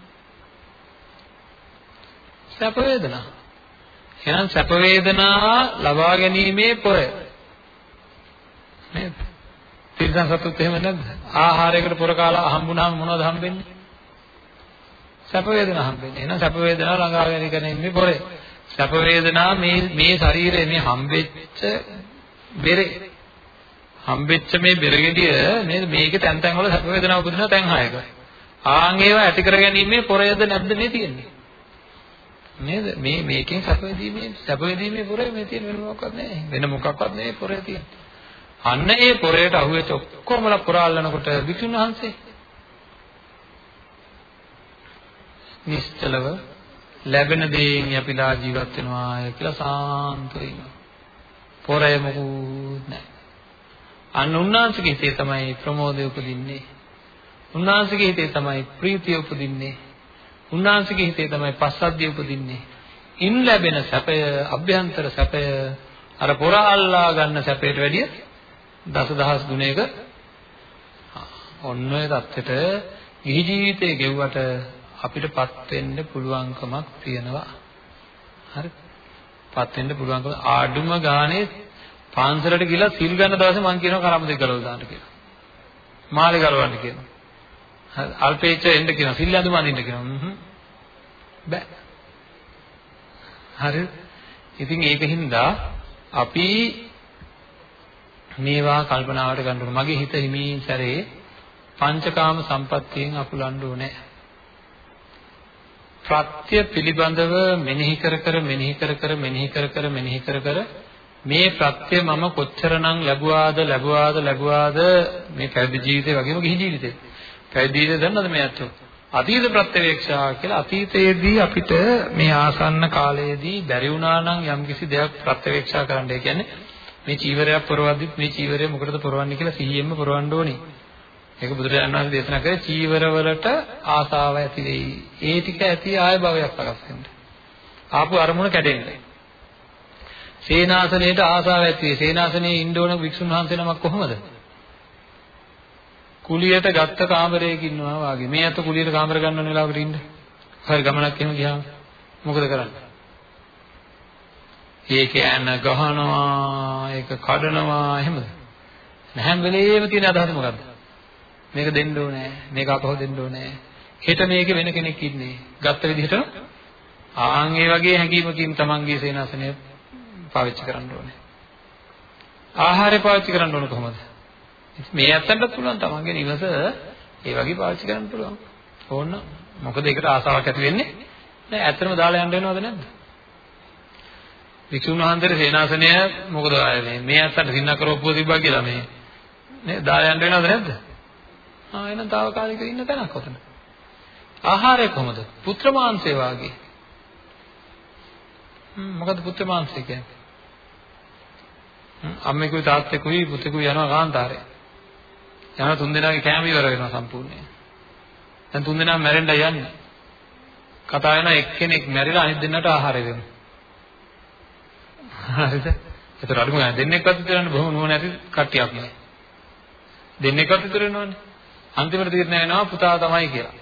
සැප වේදනා. එහෙනම් සැප වේදනා ලබා ගැනීමේ පොරය. නේද? තිරිසන් සතුත් එහෙම නැද්ද? ආහාරයකට පොර කාලා හම්බුනහම මොනවද හම්බෙන්නේ? සැප වේදනා හම්බෙන්නේ. එහෙනම් සැප වේදනා ළඟාගෙන ඉන්නේ පොරේ. සැප වේදනා මේ මේ ශරීරයේ මේ හම්බෙච්ච බෙරේ හම්බෙච්ච මේ බෙරගෙඩිය නේද මේකේ තැන් තැන් වල සැප වේදනා උපදින තැන් හයක. ආන් ඒවා ඇති කරගැනීමේ පොරයද නැද්ද මේ තියෙන්නේ? නේද? මේ මේකෙන් සැප වෙදීමේ සැප වෙදීමේ පොරේ මේ තියෙන වෙන මොකක්වත් නැහැ. වෙන මොකක්වත් නෙවෙයි පොරේ තියෙන්නේ. අන්න ඒ පොරේට අහුවෙච්ච ඔක්කොමලා පුරාලනකොට විතුන් වහන්සේ නිශ්චලව ලැබෙන දේෙන් යපිලා ජීවත් වෙනවා කියලා සාන්තව ඉන්නවා. පොරය මොකුත් නැහැ. අන්න උන්වහන්සේගේ හිතේ තමයි ප්‍රමෝදය උපදින්නේ. උන්වහන්සේගේ හිතේ තමයි ප්‍රීතිය උපදින්නේ. උන්වහන්සේගේ හිතේ තමයි පස්සද්ධිය උපදින්නේ. ඉන් ලැබෙන සැපය, අභ්‍යන්තර සැපය අර පොර අල්ලා ගන්න සැපයට වැඩිය දසදහස් ගුණයක ඔන්න ඔය தත්තෙට ගිහි ජීවිතේ ගෙව්වට අපිටපත් වෙන්න පුළුවන්කමක් තියෙනවා. හරි? පත් වෙන්න පුළුවන්කම ආඩුම ගානේ පාන්සලට ගිහලා සිල් ගන්න දවසේ මං කියනවා කරම දෙක ගලවලා දාන්න කියලා. මාළේ ගලවන්න කියනවා. හරි අල්පේච්ච එන්න කියනවා සිල් අඳුම අඳින්න කියනවා. හ්ම්. බෑ. හරි. ඉතින් ඒකින්ද අපි මේවා කල්පනාවට ගන්න ඕන. මගේ හිත හිමින් සැරේ පංචකාම සම්පත්තියෙන් අකුලන්න ඕනේ. ප්‍රත්‍ය පිළිබඳව මෙනෙහි කර කර මෙනෙහි කර කර මෙනෙහි කර කර මෙනෙහි කර කර මේ ප්‍රත්‍ය මම කොච්චරනම් ලැබුවාද ලැබුවාද ලැබුවාද මේ පැවිදි ජීවිතේ වගේම ගිහි ජීවිතේ. පැවිදි ජීවිතේ දන්නවද මේ අතෝ අතීත ප්‍රත්‍යවේක්ෂා කියලා අතීතයේදී අපිට මේ ආසන්න කාලයේදී බැරි වුණා නම් යම්කිසි දෙයක් ප්‍රත්‍යවේක්ෂා කරන්න. ඒ කියන්නේ මේ චීවරයක් පොරවද්දිත් මේ චීවරය මොකටද පොරවන්නේ කියලා සිහියෙන්ම පොරවන්න ඕනේ. ඒක බුදුරජාණන් වහන්සේ දේශනා කරේ චීවරවලට ආසාව ඇති වෙයි. ඒ ටික ඇති ආය භවයක් සකස් වෙන්න. ආපු අරමුණ කැඩෙන්න. සේනාසනයේට ආසාව ඇති වෙයි. සේනාසනයේ ඉන්න ඕන වික්ෂුන් වහන්සේ නමක් කොහොමද? කුලියට ගත්ත කාමරයක ඉන්නවා වාගේ. මේ අත කුලියට කාමර ගන්න ඕන වෙලාවකට ඉන්න. හරි ගමනක් එහෙම ගියාම මොකද කරන්නේ? ඒක ඇන ගහනවා, ඒක කඩනවා එහෙමද? හැම වෙලේම තියෙන අදහස මොකද්ද? මේක දෙන්න ඕනේ මේක අපහො දෙන්න ඕනේ. හෙට මේකේ වෙන කෙනෙක් ඉන්නේ. ගත්ත විදිහටම ආන් ඒ වගේ හැඟීමකින් තමන්ගේ සේනාසනය පාවිච්චි කරන්න ඕනේ. ආහාරය පාවිච්චි කරන්න ඕන කොහොමද? මේ ඇත්තටත් පුළුවන් තමන්ගේ නිවස ඒ වගේ පාවිච්චි කරන්න පුළුවන්. ඕන මොකද ඒකට ආසාවක් ඇති වෙන්නේ නෑ ඇත්තටම දාලා යන්න වෙනවද නැද්ද? වික්ෂුන් වහන්සේගේ සේනාසනය මොකද මේ ඇත්තට සින්න කරවපුව තිබ්බා කියලා මේ. නේ දාලා යන්න වෙනවද නැද්ද? ආ එහෙනම් తాවකාලිකව ඉන්න තැනක් ඔතන. ආහාරය කොහොමද? පුත්‍ර මාංශය වාගේ. හ්ම් මොකද පුත්‍ර මාංශය කියන්නේ? අම්මෙකුයි තාත්තෙකුයි පුතෙකුයි යනවා කාන්තාරේ. යන තුන් දෙනාගේ කෑම ඉවර වෙනවා සම්පූර්ණයෙන්. දැන් තුන් දෙනා මැරෙන්න යන්නේ. කතා වෙන එක්කෙනෙක් මැරිලා අනිත් දෙන්නට ආහාරය දෙනවා. හරිද? ඒතර අඩුම ගන්න දෙන්නෙක්වත් විතරනේ බොහොම නුවණ ඇති කට්ටියක් නේ. දෙන්නෙක්වත් විතර වෙනවනේ. අන්තිමට තීරණය වෙනවා පුතා තමයි කියලා.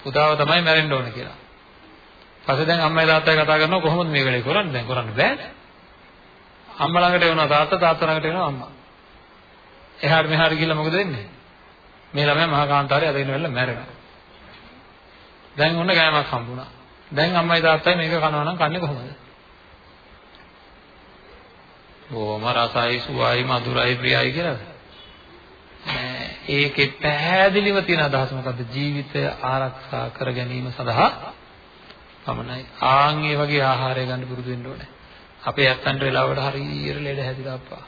පුතාව තමයි මැරෙන්න ඕන කියලා. පස්සේ දැන් අම්මයි තාත්තයි කතා කරනවා කොහොමද මේ වෙලේ කරන්නේ? දැන් කරන්න බෑනේ. අම්මා ළඟට එනවා තාත්තා තාත්තා ළඟට එනවා අම්මා. එහාට මෙහාට ගිහිල්ලා මොකද වෙන්නේ? මේ ළමයා මහා කාන්තාරේ අදින වෙලාව මැරෙනවා. දැන් ඔන්න ගෑමක් හම්බුණා. දැන් අම්මයි තාත්තයි මේක කනවා නම් කන්නේ කොහොමද? ඕම රසයි සුවයි මధుරයි ප්‍රියයි කියලාද? ඒකේ පැහැදිලිව තියෙන අදහස මොකද්ද? ජීවිතය ආරක්ෂා කර ගැනීම සඳහා පමණයි. ආන් ඒ වගේ ආහාරය ගන්න පුරුදු වෙන්න ඕනේ. අපේ ඇත්තන්ට වෙලාවට හරියට ලෙඩ හැදිලා අප්පා.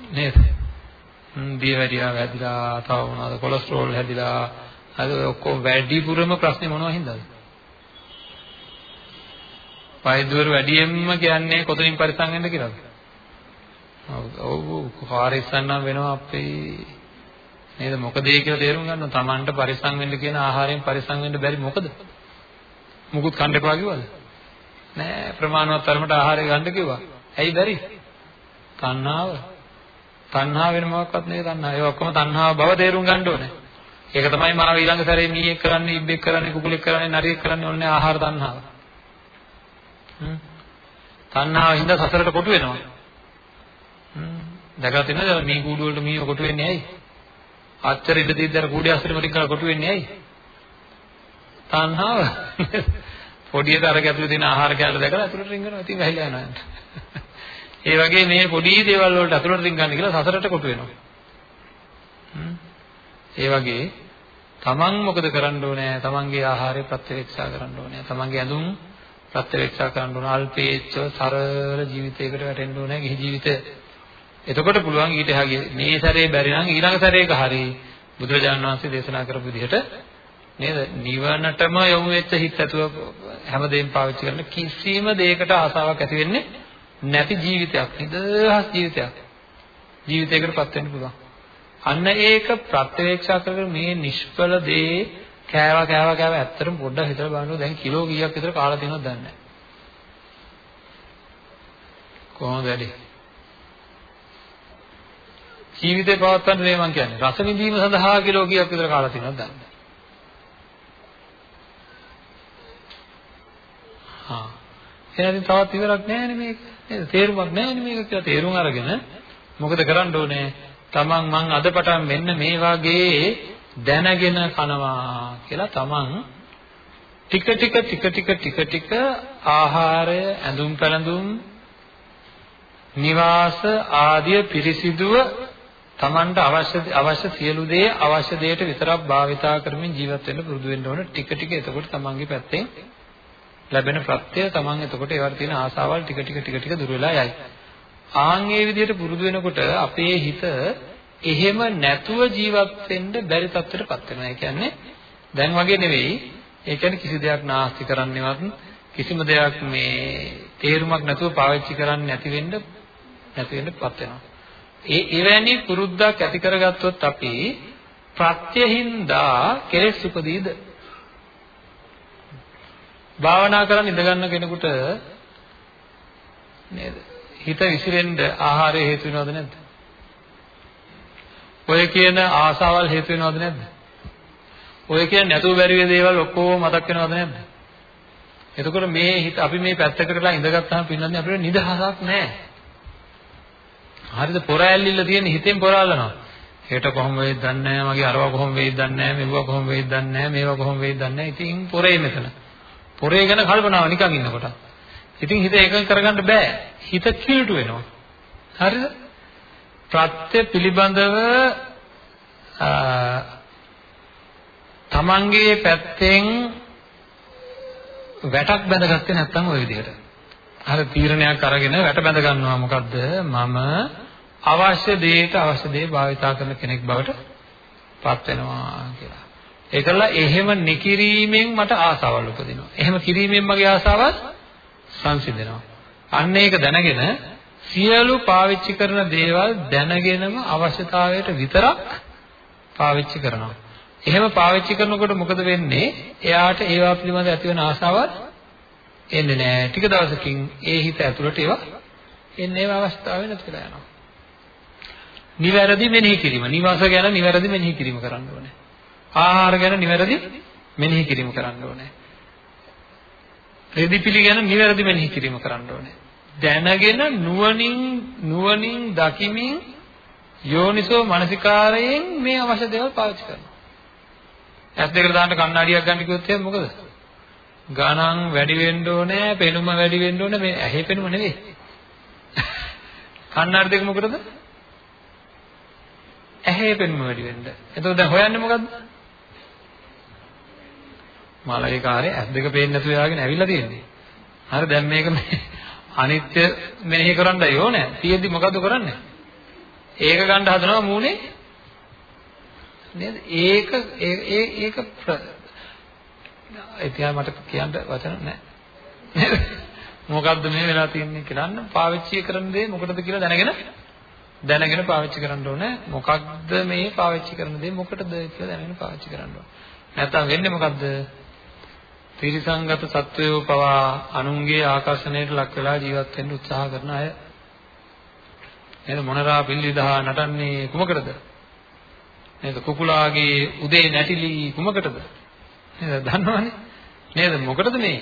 නේද? හ්ම් දියවැඩියා හැදිලා, තව මොනවද කොලෙස්ටරෝල් හැදිලා, අද ඔක්කොම වැඩිපුරම ප්‍රශ්නේ මොනවද හින්දාද? පයිදුවර වැඩියෙන්ම කියන්නේ කොතනින් පරිසම් වෙන්න කියලාද? ඔව් ඔව් කාර්යස්සන්නම් වෙනවා අපේ නේද? මොකද ඒ කියලා තේරුම් ගන්න තමන්ට පරිස්සම් වෙන්න කියන ආහාරයෙන් පරිස්සම් වෙන්න බැරි මොකද? මුකුත් කන්න එපා කිව්වද? නෑ ප්‍රමාණවත් තරමට ආහාරය ගන්න කිව්වා. ඇයි බැරි? තණ්හාව. තණ්හාව වෙන මොකක්වත් නෙවෙයි තණ්හාව ඒ ඔක්කොම තණ්හාව බව තේරුම් ගන්න ඕනේ. ඒක තමයි මාව ඊළඟ සැරේ මීයක් කරන්නේ ඉබ්බෙක් කරන්නේ කුකුලෙක් කරන්නේ නරියෙක් කරන්නේ ඔන්නේ ආහාර තණ්හාව. හ්ම්. තණ්හාව හින්දා සසරට කොටු වෙනවා. හ්ම්. දැකලා තියෙනවද? මී කූඩු වලට මීව කොටු වෙන්නේ ඇයි? අච්චර ඉඳ තියද්දර කූඩේ අස්සෙම ටික කොටු වෙන්නේ ඇයි? තණ්හාව. පොඩියට අර ගැතුලේ තියෙන ආහාර කැලල දැකලා අතුලට රිංගනවා. ඉතින් වැහිලා යනවා. ඒ වගේ මේ පොඩි දේවල් වලට අතුලට රිංගන්න කියලා සසරට කොටු වෙනවා. ඒ වගේ තමන් මොකද කරන්න ඕනේ? තමන්ගේ ආහාරය ප්‍රත්‍යවේක්ෂා කරන්න ඕනේ. තමන්ගේ ඇඳුම් ප්‍රත්‍යවේක්ෂා කරන්න ඕනේ. අල්පේච්ඡව සරල ජීවිතයකට වැටෙන්න ඕනේ. ගිහි ජීවිතය එතකොට පුළුවන් ඊට එහා ගිය මේ සැරේ බැරි නම් ඊළඟ සැරේක හරි බුදුරජාණන් වහන්සේ දේශනා කරපු විදිහට නේද? නිවනටම යොමු වෙච්ච හිත ඇතුව හැමදේම පාවිච්චි කරන කිසිම දෙයකට ආසාවක් ඇති වෙන්නේ නැති ජීවිතයක්. නිදහස් ජීවිතයක්. ජීවිතයකටපත් වෙන්න පුළුවන්. අන්න ඒක ප්‍රත්‍යවේක්ෂා කරගෙන මේ නිෂ්ඵල දේ කෑවා කෑවා කෑවා ඇත්තටම පොඩ්ඩක් හිතලා බලන්න දැන් කිලෝ කීයක් විතර කාලා තියෙනවද දන්නේ නැහැ. කොහොමද වැඩි? ජීවිතේ පවත්වන්න නේ මං කියන්නේ. රස විඳීම සඳහා කිලෝ කීයක් විතර කාලා තියෙනවද දන්නේ නැහැ. හා. එහෙනම් තවත් ඉවරක් නැහැ නේ මේක. නේද? තේරුමක් නැහැ නේ මේක කියලා තේරුම් අරගෙන මොකද කරන්න ඕනේ? තමන් මං අද පටන් මෙන්න මේ වගේ දැනගෙන කනවා කියලා තමන් ටික ටික ටික ටික ටික ටික ආහාරය ඇඳුම් පැළඳුම් නිවාස ආදිය පිරිසිදුව තමන්ට අවශ්‍ය අවශ්‍ය සියලු දේ අවශ්‍ය දෙයට විතරක් භාවිතා කරමින් ජීවත් වෙන්න පුරුදු වෙන්න ඕන ටික ටික එතකොට තමන්ගේ පැත්තෙන් ලැබෙන ප්‍රත්‍යය තමන් එතකොට ඒවට තියෙන ආසාවල් ටික ටික ටික ටික දුර වෙලා යයි. ආන් ඒ විදිහට පුරුදු වෙනකොට අපේ හිත එහෙම නැතුව ජීවත් වෙන්න බැරි තත්ත්වයකටපත් වෙනවා. ඒ කියන්නේ දැන් වගේ නෙවෙයි. ඒ කියන්නේ කිසි දෙයක් නාස්ති කරන්නේවත් කිසිම දෙයක් මේ තේරුමක් නැතුව පාවිච්චි කරන්නේ නැති වෙන්න නැති වෙන්නපත් වෙනවා. ඒ එවැනි පුරුද්දක් ඇති කරගත්තොත් අපි ප්‍රත්‍යහින්දා කෙලෙස් උපදීද? භාවනා කරන් ඉඳ ගන්න කෙනෙකුට නේද? හිත විසිරෙන්න ආහාරය හේතු වෙනවද නැද්ද? ඔය කියන ආසාවල් හේතු වෙනවද නැද්ද? ඔය කියන නැතුව බැරි දේවල් ඔක්කොම මතක් වෙනවද නැද්ද? එතකොට මේ හිත අපි මේ පැත්තකටලා ඉඳගත්තාම පින්නන්නේ අපිට නිදහසක් නැහැ. හරිද? පොර ඇල්ලිල්ල තියෙන හිතෙන් පොර අල්ලනවා. හෙට කොහොම වෙයිද දන්නේ නැහැ. මගේ අරවා කොහොම වෙයිද දන්නේ නැහැ. මෙවුවා කොහොම වෙයිද දන්නේ නැහැ. මේවා කොහොම වෙයිද දන්නේ නැහැ. ඉතින් පොරේ මෙතන. පොරේ ගැන කල්පනාව නිකන් ඉන්නකොට. ඉතින් හිත එකඟ කරගන්න බෑ. හිත කිලුට වෙනවා. හරිද? ප්‍රත්‍ය පිළිබඳව තමන්ගේ පැත්තෙන් වැටක් බැඳගත්තේ නැත්නම් ওই විදිහට. අර තීරණයක් අරගෙන වැට බැඳ ගන්නවා මොකද්ද? මම අවශ්‍ය දෙයට අවශ්‍ය දේ භාවිතා කරන කෙනෙක් බවට පත් වෙනවා කියලා. ඒකල එහෙම නිකිරීමෙන් මට ආසාවල් උපදිනවා. එහෙම කිරීමෙන් මගේ ආසාවල් සංසිඳෙනවා. අන්න ඒක දැනගෙන සියලු පාවිච්චි කරන දේවල් දැනගෙනම අවශ්‍යතාවයට විතරක් පාවිච්චි කරනවා. එහෙම පාවිච්චි කරනකොට මොකද වෙන්නේ? එයාට ඒවා පිළිබඳ ඇතිවන ආසාවල් එන්නේ නැහැ. ටික දවසකින් ඒ හිත ඇතුළට ඒවා එන්නේ ඒව අවස්ථාවේ නැතිලා යනවා. නිවැරදි මෙනෙහි කිරීම. නිවාස ගැන නිවැරදි මෙනෙහි කිරීම කරන්න ඕනේ. ආහාර ගැන නිවැරදි මෙනෙහි කිරීම කරන්න ඕනේ. රෙදිපිලි ගැන නිවැරදි මෙනෙහි කිරීම කරන්න ඕනේ. දැනගෙන නුවණින් නුවණින් දකිමින් යෝනිසෝ මනසිකාරයෙන් මේ අවශ්‍ය දේවල් පාවිච්චි කරනවා. ඇස් දෙකට දාන්න කණ්ණාඩියක් ගන්න කිව්වොත් එහෙනම් මොකද? ගණන් වැඩි වෙන්න ඕනේ, පෙනුම වැඩි වෙන්න ඕනේ මේ ඇහි පෙනුම නෙවෙයි. කණ්ණාඩි දෙක මොකටද? ඇහි පෙනුම වැඩි වෙන්න. එතකොට දැන් හොයන්නේ මොකද්ද? මලගේ කාර්යය ඇස් දෙක පේන්නේ නැතුව යාගෙන ඇවිල්ලා තියෙන්නේ. හරි දැන් මේක මේ අනිත්‍ය මෙනෙහි කරන්නයි ඕනේ. තියෙද්දි මොකද්ද කරන්නේ? ඒක ගන්න හදනවා මූණේ නේද? ඒක ඒ ඒක ඉතියා මට කියන්න වචන නැහැ. මොකද්ද මේ වෙලා තියෙන්නේ කියලා අන්න පාවිච්චි කරන දේ මොකටද කියලා දැනගෙන දැනගෙන පාවිච්චි කරන්න ඕනේ. මොකක්ද මේ පාවිච්චි කරන දේ මොකටද කියලා දැනගෙන පාවිච්චි කරන්න ඕනේ. නැත්තම් වෙන්නේ මොකද්ද? තිරිසංගත සත්වයෝ පවා අනුන්ගේ ආකර්ෂණයට ලක් වෙලා ජීවත් වෙන්න උත්සාහ කරන අය. නේද මොනරා පිල්ලි දහ නටන්නේ කුමකටද? නේද කුකුලාගේ උදේ නැටිලි කුමකටද? නේද දන්නවනේ. නේද? මොකටද මේ?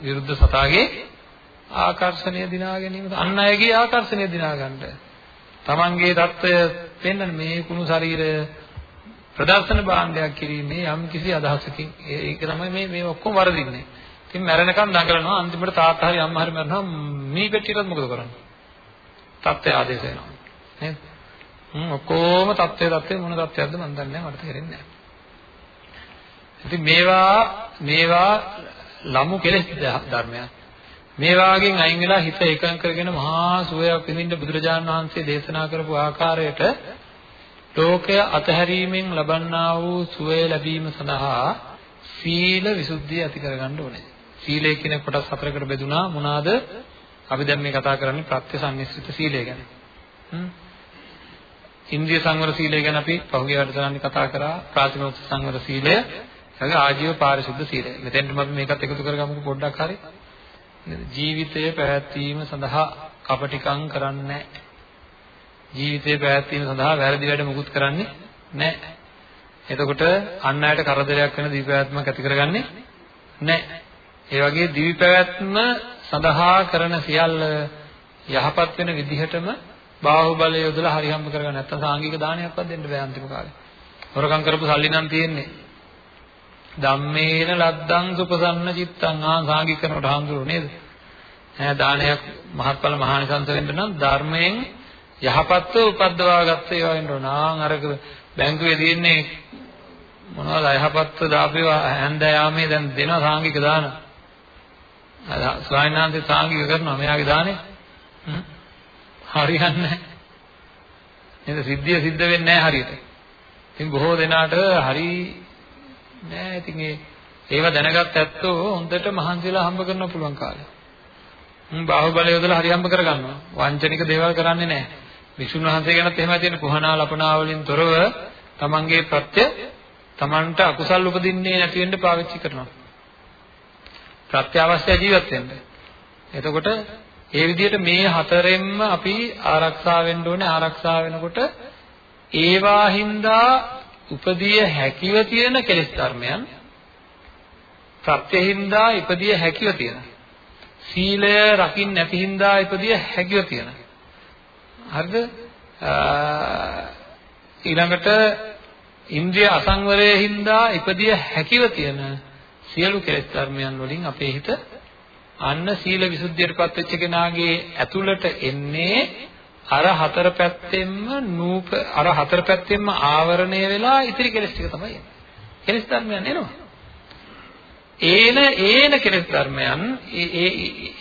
විරුද්ධ සතාගේ ආකර්ෂණය දිනා ගැනීම අන් අයගේ ආකර්ෂණය දිනා ගන්නට. තමන්ගේ தত্ত্বය පෙන්වන මේ කුණු ශරීරය ප්‍රදර්ශන භාණ්ඩයක් කිරීමේ යම් කිසි අදහසකින් ඒක තමයි මේ මේ ඔක්කොම වරදින්නේ. ඉතින් මැරෙනකම් දඟලනවා අන්තිමට තාත්තා හරි අම්මා හරි මැරෙනවා මේ පෙට්ටියට මොකද කරන්නේ? தත්ත්වය ආදේශ වෙනවා. නේද? ඔක්කොම தත්ත්වය தත්ත්වය මොන தත්ත්වයක්ද මම දන්නේ නැහැ මට තේරෙන්නේ නැහැ. ඉතින් මේවා මේවා ලමු කෙලෙස් ධර්මයක්. මේ වාගෙන් අයින් වෙලා හිත එකඟ කරගෙන මහා සුවයක් විඳින්න බුදුරජාණන් වහන්සේ දේශනා කරපු ආකාරයට ලෝකය අතහැරීමෙන් ලබන්නා වූ සුවය ලැබීම සඳහා සීල විසුද්ධිය ඇති කරගන්න ඕනේ. සීලය කියන කොටස් හතරකට බෙදුනා මොනවාද? අපි දැන් මේ කතා කරන්නේ ප්‍රත්‍යසන්නිස්සිත සීලය ගැන. හ්ම්. ඉන්ද්‍රිය සංවර සීලය ගැන අපි පහුගිය වැඩසටහනේ කතා කරා ප්‍රාතිමෝක්ෂ සංවර සීලය, ඊළඟ ආජීව පාරිශුද්ධ සීලය. මෙතෙන්ටම අපි මේකත් එකතු කරගමුකෝ පොඩ්ඩක් හරි. ජීවිතය පැවැත්වීම සඳහා කපටිකම් කරන්නේ නැහැ. ජීවිතය පැවැත්වීම සඳහා වැරදි වැඩ මුකුත් කරන්නේ නැහැ. එතකොට අන් අයට කරදරයක් වෙන දිවි පැවැත්මක් ඇති කරගන්නේ නැහැ. ඒ වගේ දිවි පැවැත්ම සඳහා කරන සියල්ල යහපත් වෙන විදිහටම බාහුවලය යොදලා හරි හම්බ කරගන්න නැත්නම් සාංගික දානයක්වත් දෙන්න බෑ අන්තිම කාලේ. හොරකම් කරපු සල්ලි නම් තියෙන්නේ. ධම්මේන ලද්දං සුපසන්න චිත්තං ආ සාංගික කරනකොට හම්දුරු නේද? ඈ දානයක් මහත්ඵල මහානිසංස වෙන්න නම් ධර්මයෙන් යහපත්ව උපද්දවා ගත්ත ඒවා වෙන්න ඕන. ආන් අර බැංකුවේ තියෙන්නේ මොනවද යහපත්ව දාපේවා හැන්දෑයාමේ දැන් දෙනවා සාංගික දාන. අද ස්වාමීන් වහන්සේ සාංගික කරනවා මෙයාගේ දානේ. හරියන්නේ නැහැ. නේද? සිද්ධිය සිද්ධ වෙන්නේ නැහැ හරියට. ඉතින් බොහෝ දෙනාට හරි නෑ. ඉතින් ඒ ඒව දැනගත් ඇත්තෝ හොඳට මහන්සිලා හම්බ කරන්න පුළුවන් කාලේ. හ්ම් බාහුවලය යොදලා හරි හම්බ කරගන්නවා. වංචනික දේවල් කරන්නේ නැහැ. විසුණු වහන්සේ ගැනත් එහෙමයි තියෙන පුහනා ලපනා වලින් තොරව තමන්ගේ ප්‍රත්‍ය තමන්ට අකුසල් උපදින්නේ නැති වෙන්න පාවිච්චි කරනවා. ප්‍රත්‍යවශ්‍ය ජීවත් වෙන්න. එතකොට ඒ විදිහට මේ හතරෙන්ම අපි ආරක්ෂා වෙන්න ඕනේ ආරක්ෂා වෙනකොට ඒවා හින්දා උපදිය හැකිව තියෙන කෙලෙස් ධර්මයන් ප්‍රත්‍යෙහින්දා ඉපදිය හැකිව තියෙන. සීලය රකින්න නැති හින්දා ඉපදිය හැකිව තියෙන. හරිද? ඊළඟට ඉන්ද්‍රිය අසංවරයේ හින්දා ඉපදිය හැකිව තියෙන සියලු කෙලෙස් ධර්මයන් වලින් අපේ හිත අන්න සීල විසුද්ධියටපත් වෙච්ච කෙනාගේ ඇතුළට එන්නේ අර හතර පැත්තෙන්ම නූප අර හතර පැත්තෙන්ම ආවරණය වෙලා ඉතිරි කෙලෙස් ටික තමයි එන්නේ. කෙලෙස් ධර්මයන් එනවා. ඒන ඒන කෙලෙස් ධර්මයන් ඒ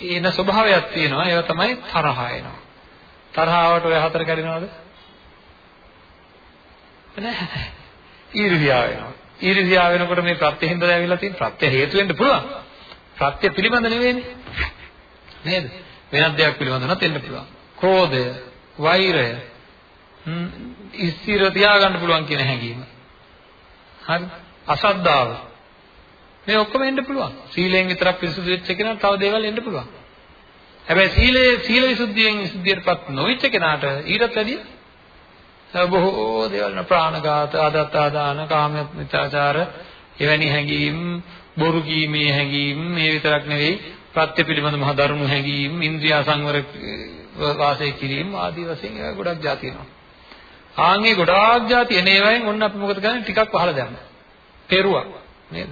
ඒන ස්වභාවයක් තියෙනවා. ඒවා තමයි තරහ එනවා. තරහවට ඔය හතර කැඩෙනවද? නැහැ. ඊර්ෂ්‍යාව වෙනවා. ඊර්ෂ්‍යාව වෙනකොට මේ ප්‍රත්‍යෙහිඳ ඇවිල්ලා තියෙන ප්‍රත්‍ය හේතු වෙන්න පුළුවන්. ප්‍රත්‍ය පිළිබඳ නෙවෙයිනේ. නේද? වෙනත් දෙයක් පිළිබඳ නැත් වෙන්න පුළුවන්. ක්‍රෝධය, වෛරය, ඉස්තිර තියාගන්න පුළුවන් කියන හැඟීම. හරි? අසද්ධාව. මේ ඔක්කොම එන්න පුළුවන්. සීලයෙන් විතරක් පිරිසුදු වෙච්ච කෙනාට තව දේවල් එන්න පුළුවන්. හැබැයි සීලයේ සීල විසුද්ධියෙන් විසුද්ධියටපත් නොවිච්ච කෙනාට ඊටත් වැඩිය බොහෝ දේවල් ප්‍රාණඝාත, අදත්තාදාන, කාමමිත්‍යාචාර එවැනි හැඟීම්, බොරු කීමේ හැඟීම් මේ විතරක් නෙවෙයි ප්‍රත්‍ය පිළිබඳ මහ දරුණු හැඟීම්, ඉන්ද්‍රිය සංවර වාසය කිරීම ආදී වශයෙන් ඒවා ගොඩක් જાති වෙනවා. ආන්ගේ ගොඩාක් જાති එන ඒවායින් ඔන්න අපි මොකද කරන්නේ ටිකක් පහල දැම්ම. පෙරුවා නේද?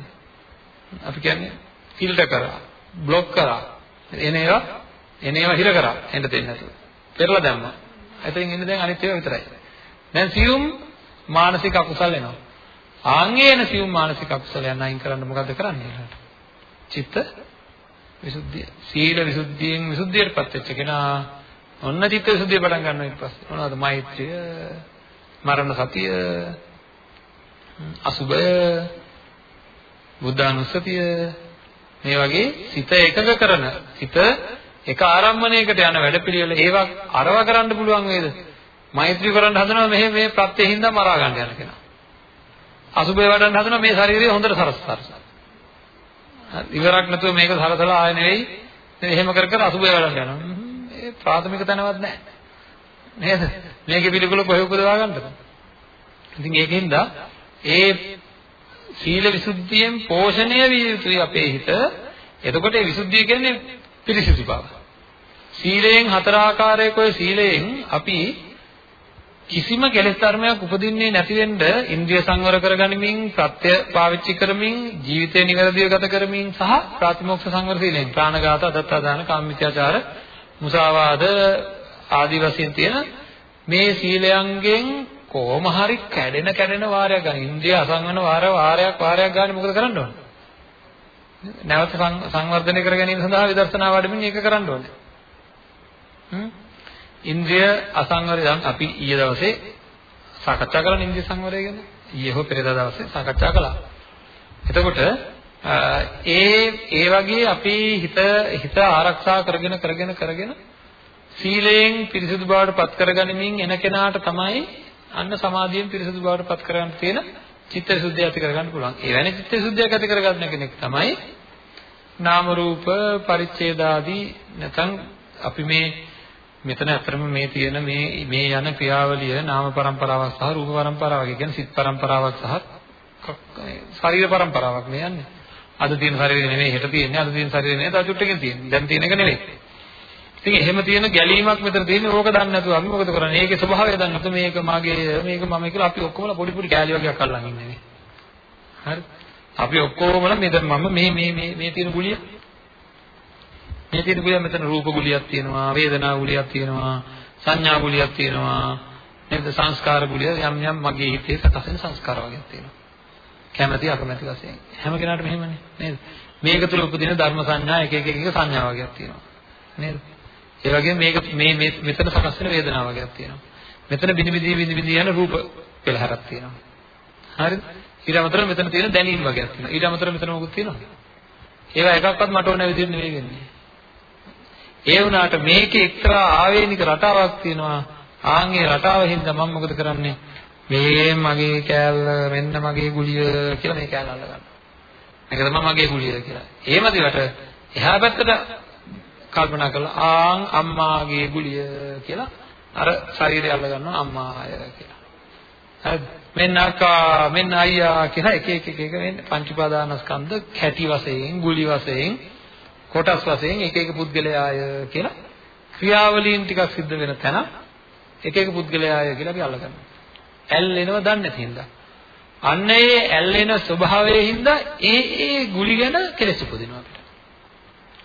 අපි කියන්නේ ෆිල්ටර් කරා, બ્લોක් කරා. එන ඒවා එන ඒවා හිර කරා. එන්න දෙන්නේ නැතුව. පෙරලා දැම්මා. එතෙන් එන්නේ දැන් අනිත් ඒවා විතරයි. දැන් සියුම් මානසික අකුසල් එනවා. ආංගේන සියුම් මානසික අකුසලයන් අයින් කරන්න මොකද කරන්නේ ඊළඟට? චිත්ත විසුද්ධිය. සීල විසුද්ධියෙන් විසුද්ධියටපත් වෙච්ච කෙනා ඔන්න චිත්ත විසුද්ධිය පටන් ගන්නවා ඊට පස්සේ. මොනවද? මෛත්‍රිය, මරණ සතිය, අසුබය, බුද්ධානුස්සතිය මේ වගේ සිත එකඟ කරන සිත එක ආරම්මණයකට යන වැඩපිළිවෙල ඒවා අරව කරන්න පුළුවන් වේද? මෛත්‍රී කරන්න හදනවා මෙහෙ මේ ප්‍රත්‍යෙහිඳ මරා ගන්න යන කෙනා. අසුබේ වඩන්න හදනවා මේ ශරීරය හොඳට සරසසරස. ඉවරක් නැතුව මේක සරසලා ආය නෙවෙයි එහෙම කර කර අසුබේ වඩන්න යනවා. මේ ප්‍රාථමික තැනවත් නැහැ. නේද? මේකේ පිළිකුල කොහෙ උපදවා ගන්නද? ඉතින් ඒකෙන්ද ඒ සීල විසුද්ධියෙන් පෝෂණය විය යුතුයි අපේ හිත. එතකොට ඒ විසුද්ධිය කියන්නේ පිරිසිදු බව. සීලයෙන් හතර ආකාරයක ඔය සීලයෙන් අපි කිසිම කෙලෙස් ධර්මයක් උපදින්නේ නැති වෙන්න ඉන්ද්‍රිය සංවර කරගනිමින් ප්‍රත්‍ය පාවිච්චි කරමින් ජීවිතය නිවැරදිව ගත කරමින් සහ ප්‍රාතිමෝක්ෂ සංවර සීලෙන් ප්‍රාණඝාත අදත්තාදාන කාමමිත්‍යාචාර මුසාවාද ආදී වශයෙන් තියෙන මේ සීලයන්ගෙන් කොහොම හරි කැඩෙන කැඩෙන වාරයක් ගන්න ඉන්ද්‍රිය අසංවන වාර වාරයක් වාරයක් ගන්න මොකද කරන්න ඕනේ නැවත සංවර්ධනය කර ගැනීම සඳහා විදර්ශනා වඩමින් ඒක කරන්න ඕනේ හ්ම් ඉන්ද්‍රිය අසංවරය දැන් අපි ඊයේ දවසේ සාකච්ඡා කළා ඉන්ද්‍රිය සංවරය ගැන. ඊයේ හෝ පෙරේදා දවසේ සාකච්ඡා කළා. එතකොට ඒ ඒ වගේ අපි හිත හිත ආරක්ෂා කරගෙන කරගෙන කරගෙන සීලයෙන් පිරිසිදු බවට පත් කරගනිමින් එන කෙනාට තමයි අන්න සමාධියෙන් පිරිසිදු බවට පත් කරගන්න තියෙන චිත්ත ශුද්ධිය ඇති කරගන්න පුළුවන්. ඒ වෙන චිත්ත ශුද්ධියක් ඇති කරගන්න කෙනෙක් තමයි නාම රූප පරිච්ඡේදාදී නැතනම් අපි මේ මෙතන අතරම මේ තියෙන මේ මේ යන ක්‍රියාවලිය නාම પરම්පරාවක් සහ රූප પરම්පරාවක් කියන්නේ සිත් પરම්පරාවක් සහ ශරීර પરම්පරාවක් මේ යන්නේ. අද තියෙන ශරීරය නෙමෙයි හෙට තියෙන්නේ අද තියෙන ශරීරය නෙමෙයි තව චුට්ටකින් තියෙන්නේ. දැන් තියෙන එක නෙමෙයි. ඉතින් එහෙම තියෙන ගැලීමක් මෙතන තියෙන්නේ ඕක දන්නේ නැතුව අපි මොකද කරන්නේ? ඒකේ ස්වභාවය දන්නේ නැතුව මේක මගේ මේක මම කියලා අපි ඔක්කොම පොඩි පොඩි කෑලි වගේක් අල්ලන් ඉන්නේ. හරි. අපි ඔක්කොම මේ දැන් මම මේ මේ මේ මේ තියෙන ගුලිය මේ තියෙන ගුලිය මෙතන රූප ගුලියක් තියෙනවා වේදනා ගුලියක් තියෙනවා සංඥා ගුලියක් තියෙනවා නේද සංස්කාර ගුලිය යම් යම් මගේ හිතේ සකස් වෙන සංස්කාර වගේක් තියෙනවා කැමැති අකමැති වශයෙන්. හැම කෙනාටම එහෙමනේ නේද? මේක තුල උපදින ධර්ම සංඥා එක එක එක සංඥා වගේක් තියෙනවා නේද? ඒ වගේම මේක මේ මේ මෙතන සකස් වෙන වේදනාව වගේක් තියෙනවා. මෙතන බිනි බිනි බිනි බිනි යන රූප පෙළහරක් තියෙනවා. හරිද? ඊට අමතරව මෙතන තියෙන දැනීම් වගේක් තියෙනවා. ඊට අමතරව මෙතන මොකුත් තියෙනවද? ඒවා එකක්වත් මට ඕන විදිහට නෙවෙයි වෙන්නේ. ඒ වුණාට මේකේ එක්තරා ආවේනික රටාවක් තියෙනවා. ආන්ගේ රටාව හින්දා මම මොකද කරන්නේ? මේ මගේ කෑල්ල මෙන්න මගේ ගුලිය කියලා මේ කෑල්ල අල්ල ගන්නවා. මේක තමයි මගේ ගුලිය කියලා. එහෙම දිවට එහා පැත්තට කල්පනා කරලා ආන් අම්මාගේ ගුලිය කියලා අර ශරීරය අල්ල ගන්නවා අම්මාය කියලා. හරිද? මෙන්න අක්කා මෙන්න අයියා කියලා එක එක එක එක මෙන්න පංච උපාදානස්කන්ධ කැටි වශයෙන් ගුලි වශයෙන් කොටස් වශයෙන් එක එක පුද්ගලයාය කියලා ක්‍රියාවලීන් ටිකක් සිද්ධ වෙන තැන එක එක පුද්ගලයාය කියලා අපි අල්ලගන්නවා. ඇල්ලෙනව දන්නේ නැති හින්දා. අන්න ඒ ඇල්ලෙන ස්වභාවයේ හින්දා ඒ ඒ ගුලි ගැන කෙලෙස් උපදිනවා අපිට.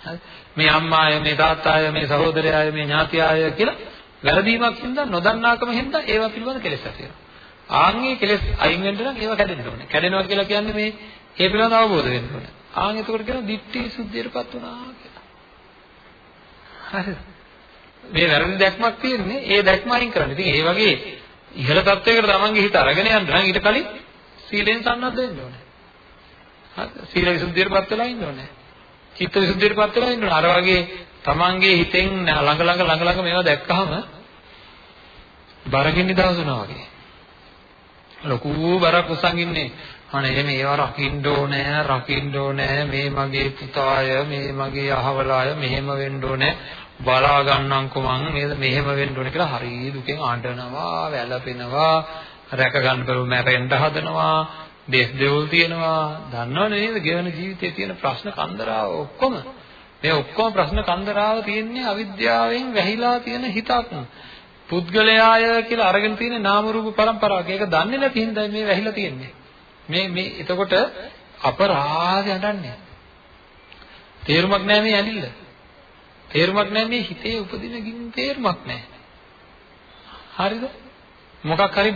හරි. මේ අම්මාය, මේ තාත්තාය, මේ සහෝදරයාය, මේ ඥාතියාය කියලා වැරදීමක් හින්දා නොදන්නාකම හින්දා ඒවා පිළිබඳ කෙලෙස් ඇති වෙනවා. ආන්ගේ කෙලෙස් අයින් වෙන්න නම් ඒවා කැඩෙන්න ඕනේ. කැඩෙනවා කියලා කියන්නේ මේ ඒ පිළිබඳ අවබෝධ වෙන්න ඕනේ. ආන් එතකොට කියන දිට්ඨි සුද්ධියටපත් වුණා කියලා. හරිද? මේ වැරදි දැක්මක් තියෙන්නේ ඒ දැක්ම අයින් කරන්න. ඉතින් ඒ වගේ ඉහළ තත්වයකට තමන්ගේ හිත අරගෙන යන්න නම් ඊට කලින් සීලෙන් සම්නද්ධ වෙන්න ඕනේ. හරිද? සීල විසුද්ධියටපත් වෙලා ඉන්න ඕනේ. චිත්ත විසුද්ධියටපත් වෙලා ඉන්න ඕනේ. අර වගේ තමන්ගේ හිතෙන් ළඟ ළඟ ළඟ ළඟ මේවා දැක්කහම බරකින් නිදහස් වෙනවා වගේ. ලොකු බරක් උසන් ඉන්නේ. අනේ මේවා රකින්න ඕනේ, රකින්න ඕනේ. මේ මගේ පුතාය, මේ මගේ අහවලාය මෙහෙම වෙන්න ඕනේ. බලා ගන්නම්කො මං නේද මෙහෙම වෙන්න ඕනේ කියලා හරි දුකෙන් අඬනවා, වැළපෙනවා, රැක ගන්න බැරුව මැරෙන්න හදනවා, දෙස් දෙවුල් තියෙනවා. දන්නවනේ නේද? ගෙවන ජීවිතයේ තියෙන ප්‍රශ්න කන්දරාව ඔක්කොම මේ ඔක්කොම ප්‍රශ්න කන්දරාව තියෙන්නේ අවිද්‍යාවෙන් වැහිලා තියෙන හිතක්. පුද්ගලයාය කියලා අරගෙන තියෙන නාම රූප પરම්පරාවක්. ඒක දන්නේ නැති හින්දා මේ වැහිලා තියෙන්නේ. මේ මේ එතකොට අපරාධ යඩන්නේ. තේරුමක් නැහැ මේ ඇඬිල්ල. තේරුමක් නැහැ මේ හිතේ උපදින ගින් තේරුමක් නැහැ. හරිද? මොකක් හරි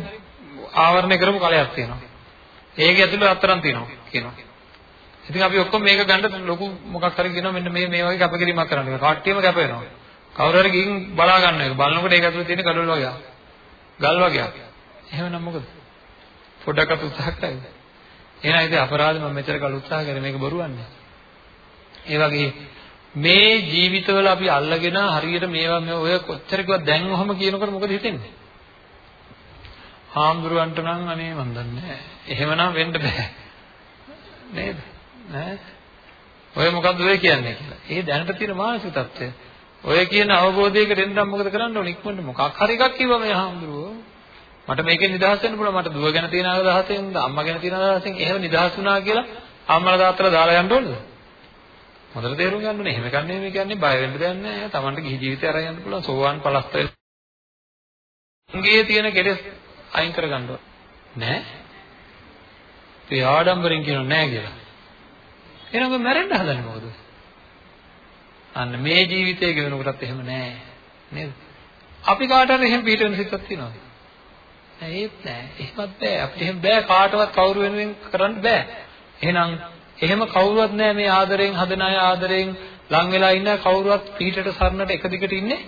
ආවරණය කරපු කලයක් තියෙනවා. ඒක ඇතුළේ අතරම් තියෙනවා කියනවා. ඉතින් අපි ඔක්කොම මේක ගන්න ලොකු මොකක් හරි කියනවා මෙන්න මේ මේ වගේ කැපකිරීමක් කරන්න. කට්ටියම කැප වෙනවා. කවුරු හරි ගිහින් බලා ගන්න එක. බලනකොට ඒක ඇතුලේ තියෙන ගඩොල් වගේ. ගල් වගේ. එහෙමනම් මොකද? පොඩ්ඩක්වත් උත්සාහ කරයිද? එහෙනම් ඉතින් අපරාධ මම මෙච්චර කල් උත්සාහ කරේ මේක බොරුවන්නේ. ඒ වගේ මේ ජීවිතවල අපි අල්ලගෙන හරියට මේවා මේ ඔය කොච්චර කිව්වත් දැන් ඔහම කියනකොට මොකද හිතෙන්නේ? හාමුදුරුවන්ට නම් අනේ මන් දන්නේ නැහැ. එහෙමනම් වෙන්න බෑ. නේද? නෑ. ඔය මොකද්ද ඔය කියන්නේ කියලා. ඒ දැනට තියෙන මානසික තත්ත්වය. ඔය කියන අවබෝධයකට එන්න මොකද කරන්න ඕනේ? ඉක්මනට මොකක් හරි එකක් කිව්වා මේ හාමුදුරුවෝ. මට මේකෙන් නිදහස් වෙන්න පුළුවන්. මට දුව ගැන තියෙන අදහසෙන්, අම්මා ගැන තියෙන අදහසෙන් එහෙම නිදහස් වුණා කියලා අම්මලා තාත්තලා දාලා යන්න ඕනද? හොඳට තේරුම් ගන්න ඕනේ. එහෙම කන්නේ මේ කියන්නේ බය වෙන්න දෙයක් නැහැ. Tamanට ගිහි ජීවිතය අරන් යන්න පුළුවන්. සෝවාන් පලස්ත වෙනගේ තියෙන කෙලෙස් අයින් කරගන්න ඕනේ. නෑ. ඒ ආඩම්බරෙන් කියනවා නෑ කියලා. එහෙනම් මැරෙන්න හදන්නේ මොකද? අන්න මේ ජීවිතයේ ගෙවනකොටත් එහෙම නෑ. නේද? අපි කාට හරි එහෙම පිට වෙන සිතක් තියෙනවද? නෑ ඒත් නෑ. එහෙමත් බෑ. අපිට එහෙම බෑ කාටවත් කවුරු වෙනුවෙන් කරන්න බෑ. එහෙනම් එහෙම කවුරුවත් නෑ මේ ආදරෙන් හදන අය ආදරෙන් ලං වෙලා ඉන්න කවුරුවත් පිටට සරණට එක දිගට ඉන්නේ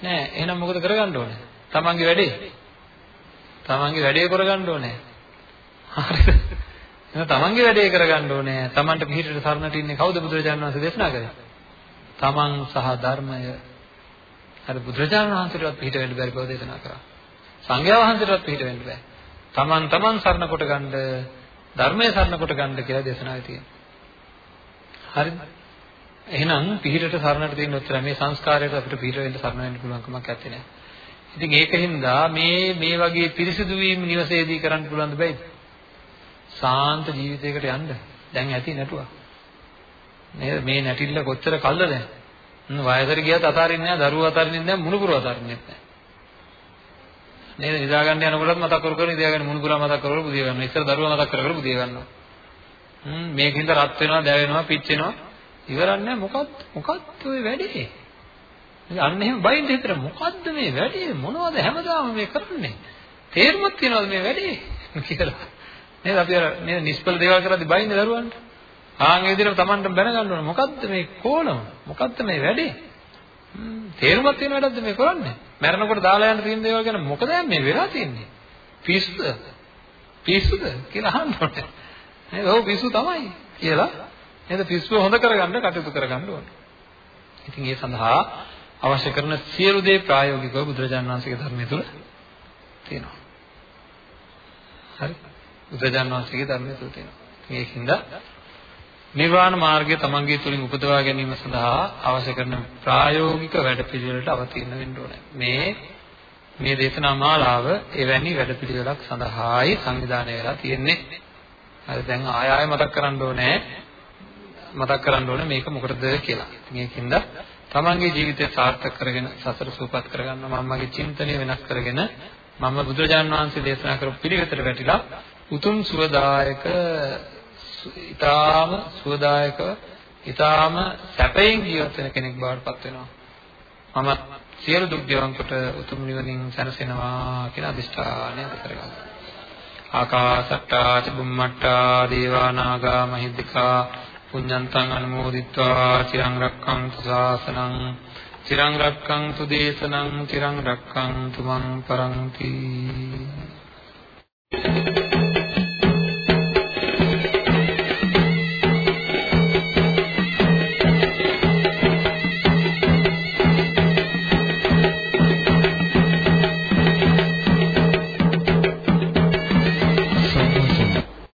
නෑ. එහෙනම් මොකද කරගන්න ඕනේ? තමන්ගේ වැඩේ. තමන්ගේ වැඩේ කරගන්න ඕනේ. හරිද? එහෙනම් තමන්ගේ වැඩේ කරගන්න ඕනේ. තමන්ට පිළිහිටට සරණට ඉන්නේ කවුද බුදුරජාණන් වහන්සේ දේශනා කරේ? තමන් සහ ධර්මය. අර බුදුරජාණන් වහන්සේටවත් පිළිහිට වෙන්න බැරි බව දේශනා කරා. සංඝයා වහන්සේටවත් පිළිහිට වෙන්න බෑ. තමන් තමන් සරණ කොට ගන්න ධර්මයේ සරණ කොට ගන්න කියලා දේශනාවේ තියෙනවා. හරිද? එහෙනම් පිළිහිටට සරණට තියෙන උත්තර මේ සංස්කාරයට අපිට පිළිහිට වෙන්න සරණ වෙන්න පුළුවන් කමක් නැත්තේ නෑ. ඉතින් ඒකින්දා මේ මේ වගේ පිරිසිදු වීම නිවසේදී කරන්න පුළුවන් දෙයිද? සාන්ත ජීවිතයකට යන්න දැන් ඇති නැටුවා. නේද? මේ නැටිල්ල කොච්චර කල්ද දැන්? වයසට ගියත් අතාරින්නේ නැහැ, දරුවෝ අතාරින්නේ නැහැ, මුණුපුරව අතාරින්නේ නැහැ. නේද? නිදා ගන්න යනකොටත් මතක් කර කර නිදා ගන්න මුණුපුරව මතක් කර කර බුදිය ගන්නවා. ඉස්සර දරුවා මතක් කර කර බුදිය ගන්නවා. හ්ම් මේකින්ද රත් වෙනවා, දැවෙනවා, පිච්චෙනවා. ඉවරන්නේ මොකක්ද? මොකක්ද ඔය වැඩේ? අන්න එහෙම බයින්ද හිතර මොකද්ද මේ වැඩේ? මොනවද හැමදාම මේ කරන්නේ? තේරුමක් තියනවද මේ වැඩේ? කියලා. නේද අපි අර නේද නිෂ්පල දේවල් කරද්දි බයින්නේ දරුවන්ට. ආන් ඒ විදිහට Tamanට දැනගන්න ඕනේ මොකද්ද මේ කෝලම? මොකද්ද මේ වැඩේ? තේරුමක් තියෙන වැඩක්ද මේ කරන්නේ? මැරෙනකොට දාලා යන්න තියෙන දේවල් ගැන මොකද මේ වෙලා තියෙන්නේ? පිස්සුද? පිස්සුද කියලා අහන්න ඕනේ. නේද? ඔව් පිස්සු තමයි කියලා නේද? පිස්සුව හොඳ කරගන්න කටයුතු කරගන්න ඕනේ. ඉතින් ඒ සඳහා අවශ්‍ය කරන සියලු දේ ප්‍රායෝගිකව බුදුරජාණන් වහන්සේගේ ධර්මය තුල තියෙනවා. හරි? බුදුරජාන් වහන්සේගේ ධර්මයේ තුල තියෙනවා. ඒකින්ද නිර්වාණ මාර්ගය තමන්ගේ තුලින් උපදවා ගැනීම සඳහා අවශ්‍ය කරන ප්‍රායෝගික වැඩපිළිවෙලට අවතීර්ණ වෙන්න ඕනේ. මේ මේ දේශනා මාලාව එවැනි වැඩපිළිවෙලක් සඳහායි සංවිධානය වෙලා තියෙන්නේ. හරි දැන් ආය ආය මතක් කරන්න ඕනේ. මතක් කරන්න ඕනේ මේක මොකටද කියලා. මේකින්ද තමන්ගේ ජීවිතය සාර්ථක කරගෙන සසර සූපත් කරගන්න මමගේ චින්තනය වෙනස් කරගෙන මම බුදුරජාන් වහන්සේ දේශනා කරපු පිළිවෙතට වැටිලා උතුම් සුවදායක ඊටාම සුවදායක ඊටාම සැපයෙන් ජීවත් වෙන කෙනෙක් බවට පත් වෙනවා. මම සියලු දුක් ගෙවන් කොට උතුම් නිවනින් සැනසෙනවා කියන අදිෂ්ඨානය කරගන්නවා. ආකාසට්ටා චුම්මට්ටා දේවා නාග මහිද්దికා පුඤ්ඤන්තං අනුමෝදිත්වා චිරං රක්ඛන්තු ශාසනං චිරං රක්ඛන්තු දේශනං චිරං රක්ඛන්තු මං පරන්ති Thank you.